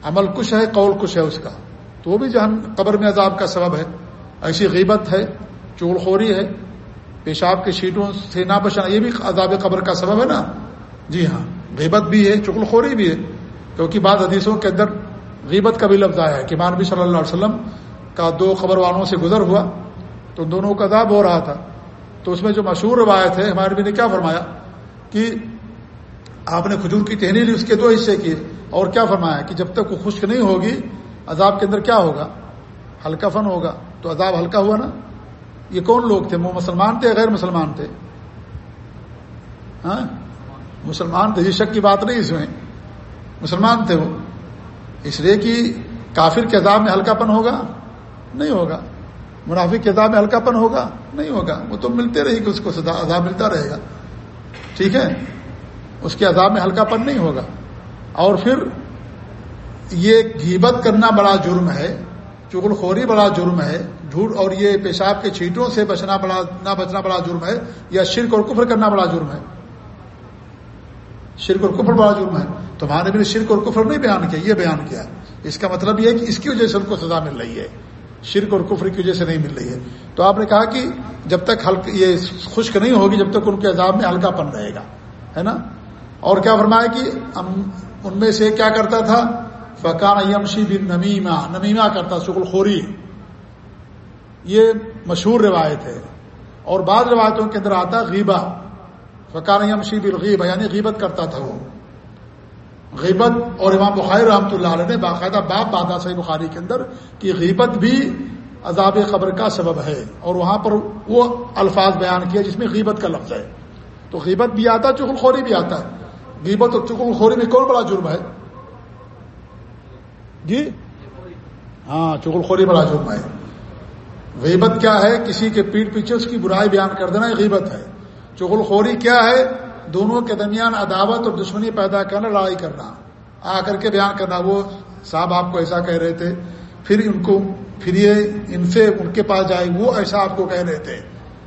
عمل کچھ ہے، قول کچھ ہے اس کا۔ تو وہ بھی جہاں قبر میں عذاب کا سبب ہے۔ ایسی غیبت ہے چول خوری ہے۔ پیشاب کے شیٹوں سے نہ بچنا یہ بھی عذاب قبر کا سبب ہے نا؟ جی ہاں۔ غیبت بھی ہے چغل خوری بھی ہے۔ کیونکہ بعض حدیثوں کے اندر غیبت کا بھی لفظ آیا ہے کہ مانبی صلی اللہ علیہ وسلم کا دو خبر والوں سے گزر ہوا تو دونوں کا عذاب ہو رہا تھا۔ تو اس میں جو مشہور روایت ہے، ہمارے بھی نے کیا فرمایا؟ کہ آپ نے کھجور کی ٹہنی لی، اس کے دو حصے کیے۔ اور کیا فرمایا؟ کہ جب تک وہ خشک نہیں ہوگی، عذاب کے اندر کیا ہوگا؟ ہلکا فن ہوگا۔ تو عذاب ہلکا ہوا نا؟ یہ کون لوگ تھے؟ وہ مسلمان تھے غیر مسلمان تھے؟ ہاں؟ مسلمان تھے شک کی بات نہیں اس میں۔ مسلمان تھے وہ۔ اس لیے کہ کافر کے عذاب میں ہلکا پن ہوگا؟ نہیں ہوگا۔ منافق کے عذاب میں ہلکا پن ہوگا؟ نہیں ہوگا۔ وہ تو ملتے رہے گی اس کو عذاب ملتا رہے گا۔ ٹھیک ہے؟ اس کے عذاب میں ہلکا پن نہیں ہوگا۔ اور پھر یہ گھیبت کرنا بڑا جرم ہے۔ چغل خوری بڑا جرم ہے۔ جھوٹ اور یہ پیشاب کے چھیٹوں سے بچنا بڑا نہ بچنا بڑا جرم ہے۔ یا شرک اور کفر کرنا بڑا جرم ہے۔ شرک اور کفر بڑا جرم ہے۔ تو ہمارے بھی شرک اور کفر نہیں بیان کیا، یہ بیان کیا۔ اس کا مطلب یہ ہے کہ اس کی وجہ سے ان کو سزا مل رہی ہے۔ شرک اور کفر کی وجہ سے نہیں مل رہی ہے۔ تو آپ نے کہا کہ جب تک ہلک یہ خشک نہیں ہوگی، جب تک ان کے عذاب میں ہلکا پن رہے گا۔ ہے نا؟ اور کیا فرمایا کہ ان میں سے کیا کرتا تھا؟ فقان یمشی بن نمیما نمیما کرتا شکل خوری یہ مشہور روایت ہے۔ اور بعض روایتوں کے اندر آتا غیبہ۔ فقان یمشی بن غیبہ یعنی غیبت کرتا تھا وہ۔ غیبت، اور امام بخاری رحمۃ اللہ علیہ نے باقاعدہ باپ بادا صحیح بخاری کے اندر کہ غیبت بھی عذاب قبر کا سبب ہے۔ اور وہاں پر وہ الفاظ بیان کیا جس میں غیبت کا لفظ ہے۔ تو غیبت بھی آتا ہے چکل خوری بھی آتا ہے۔ غیبت اور چکل خوری میں کون بڑا جرم ہے؟ جی؟ ہاں چغل خوری بڑا جرم ہے۔ غیبت کیا ہے؟ کسی کے پیٹ پیچھے اس کی برائی بیان کر دینا غیبت ہے۔ چغل خوری کیا ہے؟ دونوں کے درمیان عداوت اور دشمنی پیدا کرنا، لڑائی کرنا۔ آ کر کے بیان کرنا، وہ صاحب آپ کو ایسا کہہ رہے تھے۔ پھر ان کو، پھر یہ ان سے ان کے پاس جائے، وہ ایسا آپ کو کہہ رہے تھے۔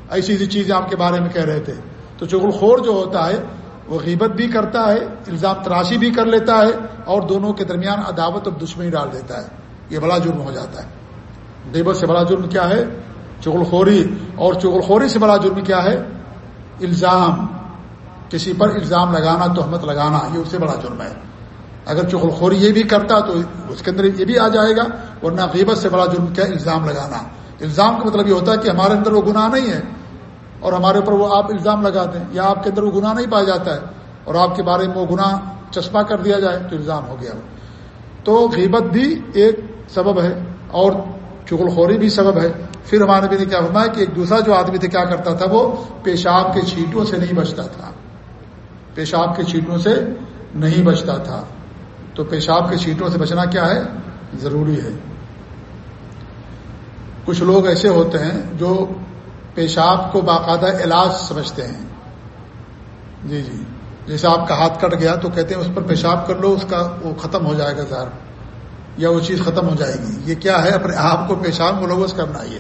ایسی ایسی چیزیں آپ کے بارے میں کہہ رہے تھے۔ تو چغل خور جو ہوتا ہے، وہ غیبت بھی کرتا ہے، الزام تراشی بھی کر لیتا ہے اور دونوں کے درمیان عداوت اور دشمنی ڈال دیتا ہے۔ یہ بڑا جرم ہو جاتا ہے۔ غیبت سے بڑا جرم کیا ہے؟ چغل خوری اور چغل خوری سے بڑا جرم کیا ہے؟ الزام، کسی پر الزام لگانا، تہمت لگانا، یہ اس سے بڑا جرم ہے۔ اگر چغل خوری یہ بھی کرتا تو اس کے اندر یہ بھی آ جائے گا، ورنہ غیبت سے بڑا جرم کیا الزام لگانا۔ الزام کا مطلب یہ ہوتا ہے کہ ہمارے اندر وہ گناہ نہیں ہے، اور ہمارے اوپر وہ آپ الزام لگا دیں، یا آپ کے اندر وہ گناہ نہیں پایا جاتا ہے، اور آپ کے بارے میں وہ گناہ چشمہ کر دیا جائے تو الزام ہو گیا۔ تو غیبت بھی ایک سبب ہے، اور چغل خوری بھی سبب ہے۔ پھر ہمارے بھی نے کیا فرمایا کہ ایک دوسرا جو آدمی تھا کیا کرتا تھا وہ پیشاب کے چھیٹوں سے نہیں بچتا تھا۔ پیشاب کے چھیٹوں سے نہیں بچتا تھا۔ تو پیشاب کے چھیٹوں سے بچنا کیا ہے؟ ضروری ہے۔ کچھ لوگ ایسے ہوتے ہیں جو پیشاب کو باقاعدہ علاج سمجھتے ہیں۔ جی جی۔ جیسے آپ کا ہاتھ کٹ گیا تو کہتے ہیں اس پر پیشاب کر لو، اس کا وہ ختم ہو جائے گا زہر، یا وہ چیز ختم ہو جائے گی۔ یہ کیا ہے؟ اپنے آپ کو پیشاب ملوث کرنا یہ۔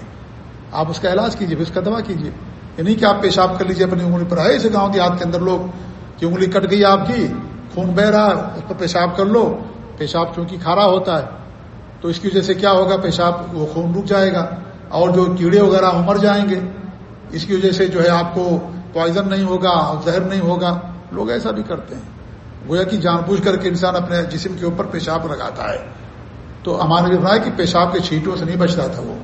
آپ اس کا علاج کیجیے اس کا دوا کیجیے یہ نہیں کہ آپ پیشاب کر لیجیے اپنی انگلی پر آئے اسے گاؤں دیہات کے اندر لوگ کہ انگلی کٹ گئی آپ کی، خون بہ رہا ہے اس پر پیشاب کر لو۔ پیشاب چونکہ کھارا ہوتا ہے، تو اس کی وجہ سے کیا ہوگا؟ پیشاب، وہ خون رک جائے گا۔ اور جو کیڑے وغیرہ وہ مر جائیں گے۔ اس کی وجہ سے جو ہے، آپ کو پوائزن نہیں ہوگا، زہر نہیں ہوگا۔ لوگ ایسا بھی کرتے ہیں۔ گویا کہ جان بوجھ کر کے انسان اپنے جسم کے اوپر پیشاب لگاتا ہے۔ تو ہمارے بھی ہے کہ پیشاب کے چھینٹوں سے نہیں بچتا تھا وہ۔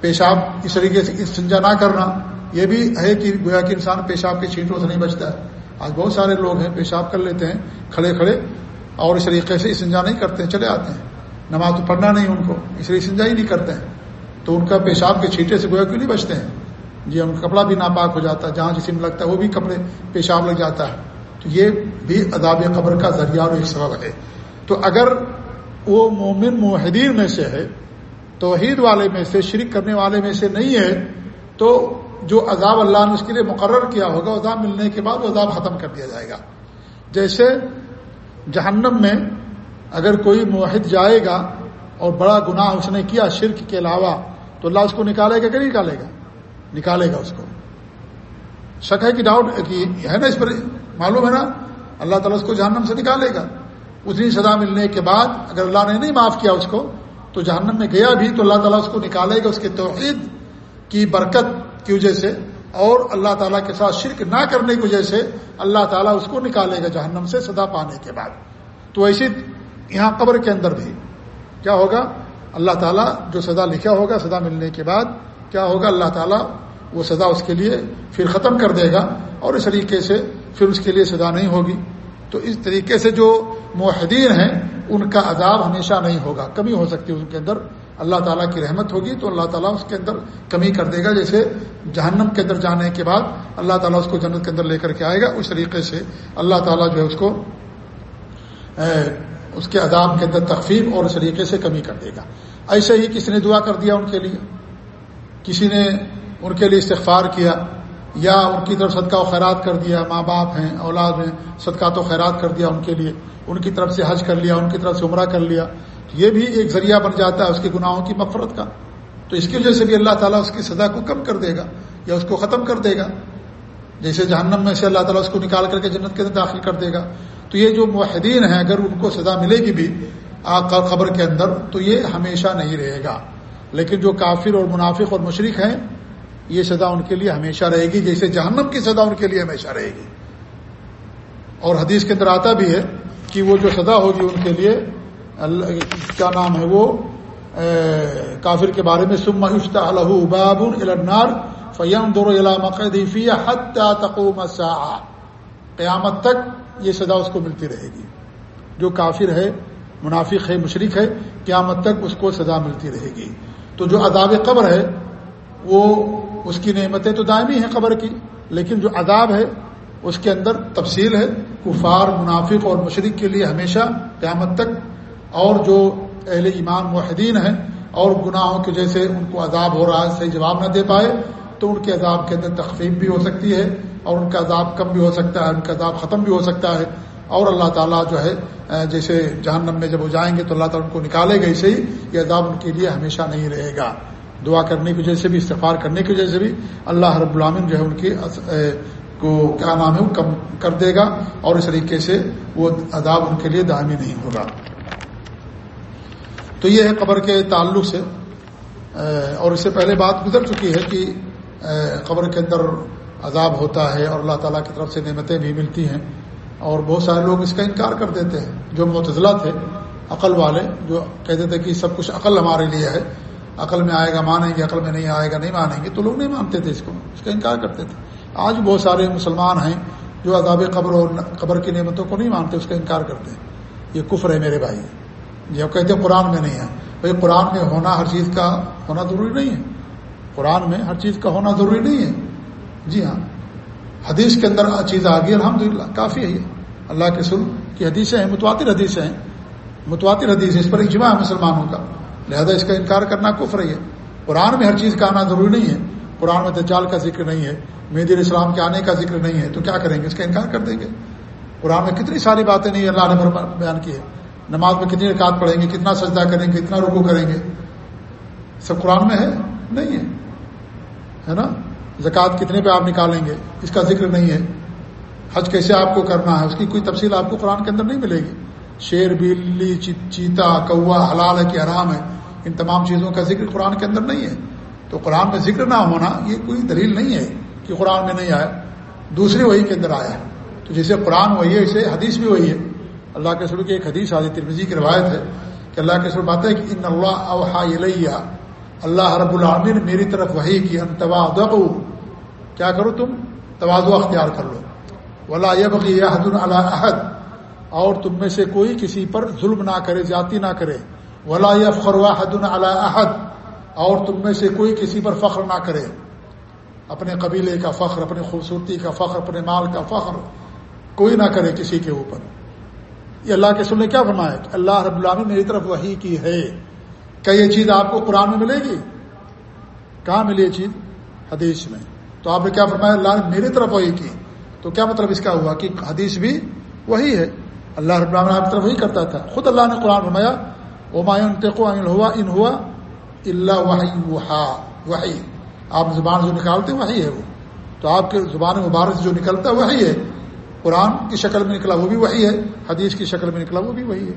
پیشاب اس طریقے سے استنجا نہ کرنا، یہ بھی ہے کہ گویا کہ انسان پیشاب کے چھینٹوں سے نہیں بچتا ہے۔ آج بہت سارے لوگ ہیں پیشاب کر لیتے ہیں، کھڑے کھڑے اور اس طریقے سے استنجا نہیں کرتے ہیں چلے آتے ہیں۔ نماز تو پڑھنا نہیں ان کو، اس لیے استنجا ہی نہیں کرتے ہیں۔ تو ان کا پیشاب کے چھینٹے سے گویا کیوں نہیں بچتے ہیں؟ جی ان کا کپڑا بھی ناپاک ہو جاتا ہے جہاں جسم لگتا ہے وہ بھی کپڑے پیشاب لگ جاتا ہے۔ تو یہ بھی عذاب قبر کا ذریعہ اور ایک سبب ہے۔ تو اگر وہ مومن معاہدین میں سے ہے توحید والے میں سے، شرک کرنے والے میں سے نہیں ہے، تو جو عذاب اللہ نے اس کے لیے مقرر کیا ہوگا، عذاب ملنے کے بعد وہ عذاب ختم کر دیا جائے گا۔ جیسے جہنم میں اگر کوئی معاہد جائے گا اور بڑا گناہ اس نے کیا شرک کے علاوہ، تو اللہ اس کو نکالے گا کہ نہیں نکالے گا؟ نکالے گا اس کو۔ شک ہے کہ ڈاؤٹ ہے نا اس پر معلوم ہے نا؟ اللہ تعالیٰ اس کو جہنم سے نکالے گا۔ اتنی سزا ملنے کے بعد اگر اللہ نے نہیں معاف کیا اس کو تو جہنم میں گیا بھی تو اللہ تعالیٰ اس کو نکالے گا، اس کے توحید کی برکت کی وجہ سے، اور اللہ تعالیٰ کے ساتھ شرک نہ کرنے کی وجہ سے اللہ تعالیٰ اس کو نکالے گا جہنم سے سزا پانے کے بعد۔ تو ایسی یہاں قبر کے اندر بھی کیا ہوگا؟ اللہ تعالیٰ جو سزا لکھا ہوگا سزا ملنے کے بعد کیا ہوگا؟ اللہ تعالیٰ وہ سزا اس کے لیے پھر ختم کر دے گا، اور اس طریقے سے پھر اس کے لیے سزا نہیں ہوگی۔ تو اس طریقے سے جو معاہدین ہیں ان کا عذاب ہمیشہ نہیں ہوگا، کمی ہو سکتی ہے ان کے اندر۔ اللہ تعالیٰ کی رحمت ہوگی تو اللہ تعالیٰ اس کے اندر کمی کر دے گا، جیسے جہنم کے اندر جانے کے بعد اللہ تعالیٰ اس کو جنت کے اندر لے کر کے آئے گا۔ اس طریقے سے اللہ تعالیٰ جو ہے اس کو اس کے عذاب کے اندر تخفیف اور اس طریقے سے کمی کر دے گا۔ ایسے ہی کسی نے دعا کر دیا ان کے لیے، کسی نے ان کے لیے استغفار کیا۔ یا ان کی طرف صدقہ و خیرات کر دیا، ماں باپ ہیں، اولاد ہیں، صدقہ تو خیرات کر دیا ان کے لیے، ان کی طرف سے حج کر لیا، ان کی طرف سے عمرہ کر لیا یہ بھی ایک ذریعہ بن جاتا ہے اس کے گناہوں کی مفرت کا۔ تو اس کی وجہ سے بھی اللہ تعالیٰ اس کی سزا کو کم کر دے گا یا اس کو ختم کر دے گا۔ جیسے جہنم میں سے اللہ تعالیٰ اس کو نکال کر کے جنت کے اندر داخل کر دے گا۔ تو یہ جو معاہدین ہیں، اگر ان کو سزا ملے گی بھی خبر کے اندر، تو یہ ہمیشہ نہیں رہے گا۔ لیکن جو کافر اور منافق اور مشرق ہیں یہ سزا ان کے لیے ہمیشہ رہے گی، جیسے جہنم کی سزا ان کے لیے ہمیشہ رہے گی۔ اور حدیث کے اندر آتا بھی ہے کہ وہ جو سزا ہوگی ان کے لیے کیا نام ہے وہ؟ کافر کے بارے میں سما اشتا الباب النار فیم دور تقوم قیامت تک یہ سزا اس کو ملتی رہے گی۔ جو کافر ہے، منافق ہے مشرق ہے، قیامت تک اس کو سزا ملتی رہے گی۔ تو جو عذاب قبر ہے، وہ اس کی نعمتیں تو دائمی ہیں قبر کی، لیکن جو عذاب ہے، اس کے اندر تفصیل ہے۔ کفار، منافق اور مشرق کے لیے ہمیشہ قیامت تک اور جو اہل ایمان معاہدین ہیں اور گناہوں کے جیسے ان کو عذاب ہو رہا ہے، صحیح جواب نہ دے پائے، تو ان کے عذاب کے اندر تخفیف بھی ہو سکتی ہے اور ان کا عذاب کم بھی ہو سکتا ہے، ان کا عذاب ختم بھی ہو سکتا ہے۔ اور اللہ تعالیٰ جو ہے جیسے جہنم میں جب وہ جائیں گے تو اللہ تعالیٰ ان کو نکالے گا، اسے ہی یہ عذاب ان کے لیے ہمیشہ نہیں رہے گا۔ دعا کرنے کی وجہ سے بھی استفار کرنے کی وجہ سے بھی اللہ رب العامن جو ہے ان کی کو کیا نام ہے وہ کم کر دے گا اور اس طریقے سے وہ عذاب ان کے لیے دائمی نہیں ہوگا۔ تو یہ ہے قبر کے تعلق سے۔ اور اس سے پہلے بات گزر چکی ہے کہ قبر کے اندر عذاب ہوتا ہے اور اللہ تعالیٰ کی طرف سے نعمتیں بھی ملتی ہیں۔ اور بہت سارے لوگ اس کا انکار کر دیتے ہیں۔ جو متضلہ تھے، عقل والے، جو کہتے تھے کہ سب کچھ عقل ہمارے لیے ہے عقل میں آئے گا، مانیں گے، عقل میں نہیں آئے گا، نہیں مانیں گے، تو لوگ نہیں مانتے تھے اس کو، اس کا انکار کرتے تھے۔ آج بہت سارے مسلمان ہیں جو عذاب قبر اور قبر کی نعمتوں کو نہیں مانتے، اس کا انکار کرتے ہیں۔ یہ کفر ہے میرے بھائی۔ یہ کہتے ہیں قرآن میں نہیں ہے۔ بھائی، قرآن میں ہونا ہر چیز کا ہونا ضروری نہیں ہے۔ قرآن میں ہر چیز کا ہونا ضروری نہیں ہے۔ جی ہاں۔ حدیث کے اندر چیز آ گئی الحمد للہ کافی ہے اللہ کے سل کی حدیثیں ہیں، متواتر حدیثیں ہیں۔ متواتر حدیث اس پر اجماع ہے مسلمانوں کا۔ لہذا اس کا انکار کرنا کفر ہے۔ قرآن میں ہر چیز کا آنا ضروری نہیں ہے۔ قرآن میں دجال کا ذکر نہیں ہے۔ مہدی السلام کے آنے کا ذکر نہیں ہے۔ تو کیا کریں گے؟ اس کا انکار کر دیں گے۔ قرآن میں کتنی ساری باتیں نہیں اللہ نے بیان کی ہے نماز میں کتنی رکعت پڑھیں گے، کتنا سجدہ کریں گے، کتنا رکو کریں گے۔ سب قرآن میں ہے؟ نہیں ہے نا؟ زکوٰۃ کتنے پہ آپ نکالیں گے؟ اس کا ذکر نہیں ہے۔ حج کیسے آپ کو کرنا ہے؟ اس کی کوئی تفصیل آپ کو قرآن کے اندر نہیں ملے گی۔ شیر بلی چیتا، کوا، حلال ہے کہ حرام ہے، ان تمام چیزوں کا ذکر قرآن کے اندر نہیں ہے۔ تو قرآن میں ذکر نہ ہونا، یہ کوئی دلیل نہیں ہے کہ قرآن میں نہیں آیا۔ دوسری وہی کے اندر آیا۔ ہے تو جیسے قرآن وہی ہے، اسے حدیث بھی وہی ہے۔ اللہ کے سر کی ایک حدیث آج ترمیزی کی روایت ہے کہ اللہ کے سر بات ہے کہ ان اللہ اوہا اللہ رب العامن میری طرف وہی کی انتوا کیا کرو تم؟ توازو اختیار کر لو۔ ولا یبغی عہد الحد اور تم میں سے کوئی کسی پر ظلم نہ کرے جاتی نہ کرے۔ ولا یفخر واحد عہد اور تم میں سے کوئی کسی پر فخر نہ کرے۔ اپنے قبیلے کا فخر، اپنی خوبصورتی کا فخر، اپنے مال کا فخر کوئی نہ کرے کسی کے اوپر۔ یہ اللہ کے سن نے کیا فرمایا کہ اللہ رب العالمین میری طرف وہی کی ہے۔ کیا یہ چیز آپ کو قرآن میں ملے گی؟ کہاں ملی یہ چیز؟ حدیث میں۔ تو آپ نے کیا فرمایا؟ اللہ نے میری طرف وہی کی۔ تو کیا مطلب اس کا ہوا؟ کہ حدیث بھی وہی ہے۔ اللہ رب العالمین طرف وہی کرتا تھا۔ خود اللہ نے قرآن فرمایا وہ ہوا ان ہوا اللہ وحی وحی۔ آپ زبان جو نکالتے وہی ہے وہ۔ تو آپ کے زبان مبارک سے جو نکلتا ہے وہی ہے۔ قرآن کی شکل میں نکلا وہ بھی وہی ہے، حدیث کی شکل میں نکلا وہ بھی وہی ہے۔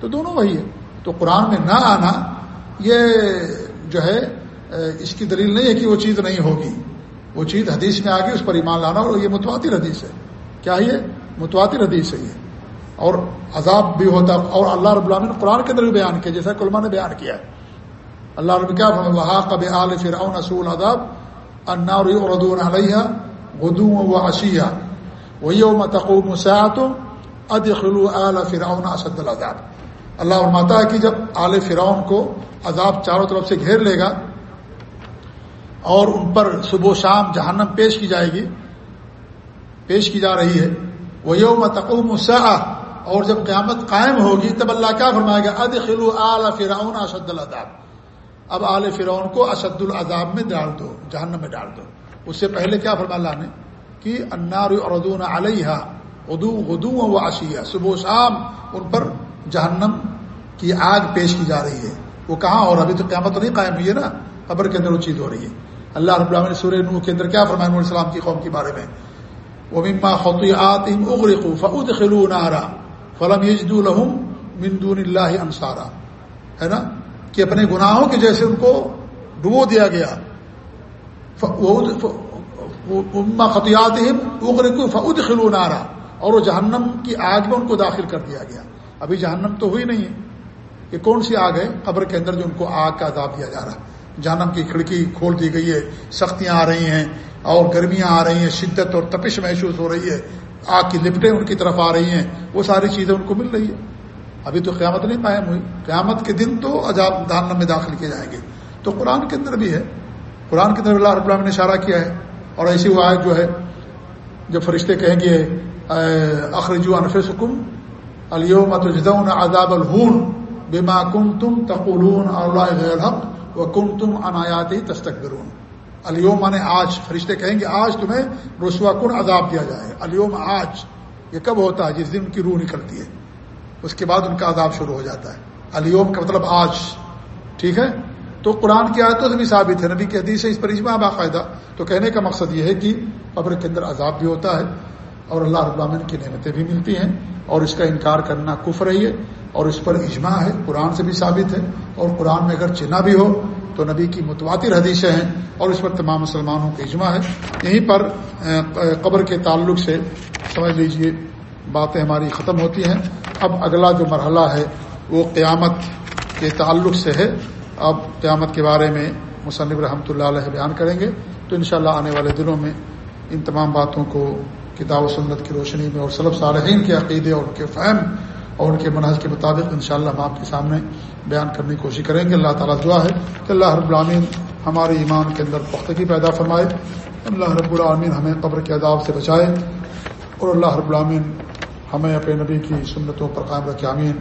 تو دونوں وہی ہے۔ تو قرآن میں نہ آنا، یہ جو ہے، اس کی دلیل نہیں ہے کہ وہ چیز نہیں ہوگی۔ وہ چیز حدیث میں آگے اس پر ایمان لانا اور یہ متواتر حدیث ہے۔ کیا یہ؟ متواتر حدیث ہے یہ۔ اور عذاب بھی ہوتا اور اللہ رب العالمین قرآن کے اندر بھی بیان کیا، جیسا کلما نے بیان کیا اللہ رب کیا وہاں کب عال فرعون اصول اداب انار اردون علیہ غدو و اشیا وہی متقوم مساعت اد خلو فرعون اسد العذاب۔ اللہ فرماتا ہے کہ جب آل فرعون کو عذاب چاروں طرف سے گھیر لے گا اور ان پر صبح و شام جہنم پیش کی جائے گی، پیش کی جا رہی ہے وہ یوم تقوم اور جب قیامت قائم ہوگی تب اللہ کیا فرمائے گا؟ اد خلو اعلی فرعون اسد العذاب۔ اب آل فرعون کو اسد العذاب میں ڈال دو، جہنم میں ڈال دو۔ اس سے پہلے کیا فرما اللہ نے؟ کہ انار اردون علیہ ادو غدو و آشیہ صبح و شام ان پر جہنم کی آگ پیش کی جا رہی ہے۔ وہ کہاں؟ اور ابھی تو قیامت نہیں قائم ہوئی ہے نا، قبر کے اندر وہ چیز ہو رہی ہے۔ اللہ رب العالمین سورہ نو کے اندر کیا فرمائے نور السلام کی قوم کے بارے میں؟ وہ مما خطیات اغرقوا فادخلوا نارا۔ فلم یجدوا لهم من دون اللہ انصارا ہے نا کہ اپنے گناہوں کے جیسے ان کو ڈبو دیا گیا۔ خطیات فعود خلو نارا اور وہ جہنم کی آگ میں ان کو داخل کر دیا گیا۔ ابھی جہنم تو ہوئی نہیں ہے یہ کون سی آگ ہے؟ قبر کے اندر جو ان کو آگ کا عذاب دیا جا رہا۔ جہنم کی کھڑکی کھول دی گئی ہے، سختیاں آ رہی ہیں اور گرمیاں آ رہی ہیں، شدت اور تپش محسوس ہو رہی ہے۔ آگ کی لپٹیں ان کی طرف آ رہی ہیں، وہ ساری چیزیں ان کو مل رہی ہے ابھی تو قیامت نہیں قائم ہوئی۔ قیامت کے دن تو عذاب دہنم میں داخل کیے جائیں گے۔ تو قرآن کے اندر بھی ہے۔ قرآن کے اندر اللہ رب العالمین نے اشارہ کیا ہے۔ اور ایسی وہ آیت جو ہے جب فرشتے کہیں گے اخرجو انفس حکم علیوم تجدون عذاب الحون بما کم تم تقولون اللہ غیر حق و کم تم عنایاتی تستقبرون علیوم نے آج، فرشتے کہیں گے آج تمہیں رسوا کن عذاب دیا جائے؟ علیوم آج، یہ کب ہوتا ہے؟ جس دن کی روح نکلتی ہے۔ اس کے بعد ان کا عذاب شروع ہو جاتا ہے۔ علیوم کا مطلب آج، ٹھیک ہے؟ تو قرآن کی آیتوں سے بھی ثابت ہے۔ نبی کی حدیث ہے اس پر اجماع باقاعدہ۔ تو کہنے کا مقصد یہ ہے کہ قبر کے اندر عذاب بھی ہوتا ہے اور اللہ رب العالمین کی نعمتیں بھی ملتی ہیں اور اس کا انکار کرنا کفر ہے اور اس پر اجماع ہے۔ قرآن سے بھی ثابت ہے اور قرآن میں اگر چنا بھی ہو تو نبی کی متواتر حدیثیں ہیں اور اس پر تمام مسلمانوں کا اجماع ہے۔ یہیں پر قبر کے تعلق سے سمجھ لیجیے، باتیں ہماری ختم ہوتی ہیں۔ اب اگلا جو مرحلہ ہے، وہ قیامت کے تعلق سے ہے۔ اب قیامت کے بارے میں مصنف رحمۃ اللہ علیہ بیان کریں گے۔ تو انشاءاللہ آنے والے دنوں میں ان تمام باتوں کو کتاب و سنت کی روشنی میں اور صلب صالحین کے عقیدے اور ان کے فہم اور ان کے منحص کے مطابق انشاءاللہ ہم آپ کے سامنے بیان کرنے کی کوشش کریں گے۔ اللہ تعالیٰ دعا ہے کہ اللہ رب العامین ہمارے ایمان کے اندر پختگی پیدا فرمائے۔ اللہ رب العامین ہمیں قبر کے عذاب سے بچائے اور اللہ رب العامین ہمیں اپنے نبی کی سنتوں پر قائم رکھے۔ امین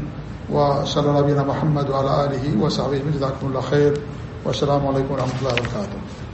و صلی اللہ محمد علیہ و صابق اللہ خیر۔ و السلام علیکم و رحمۃ اللہ وبرکاتہ۔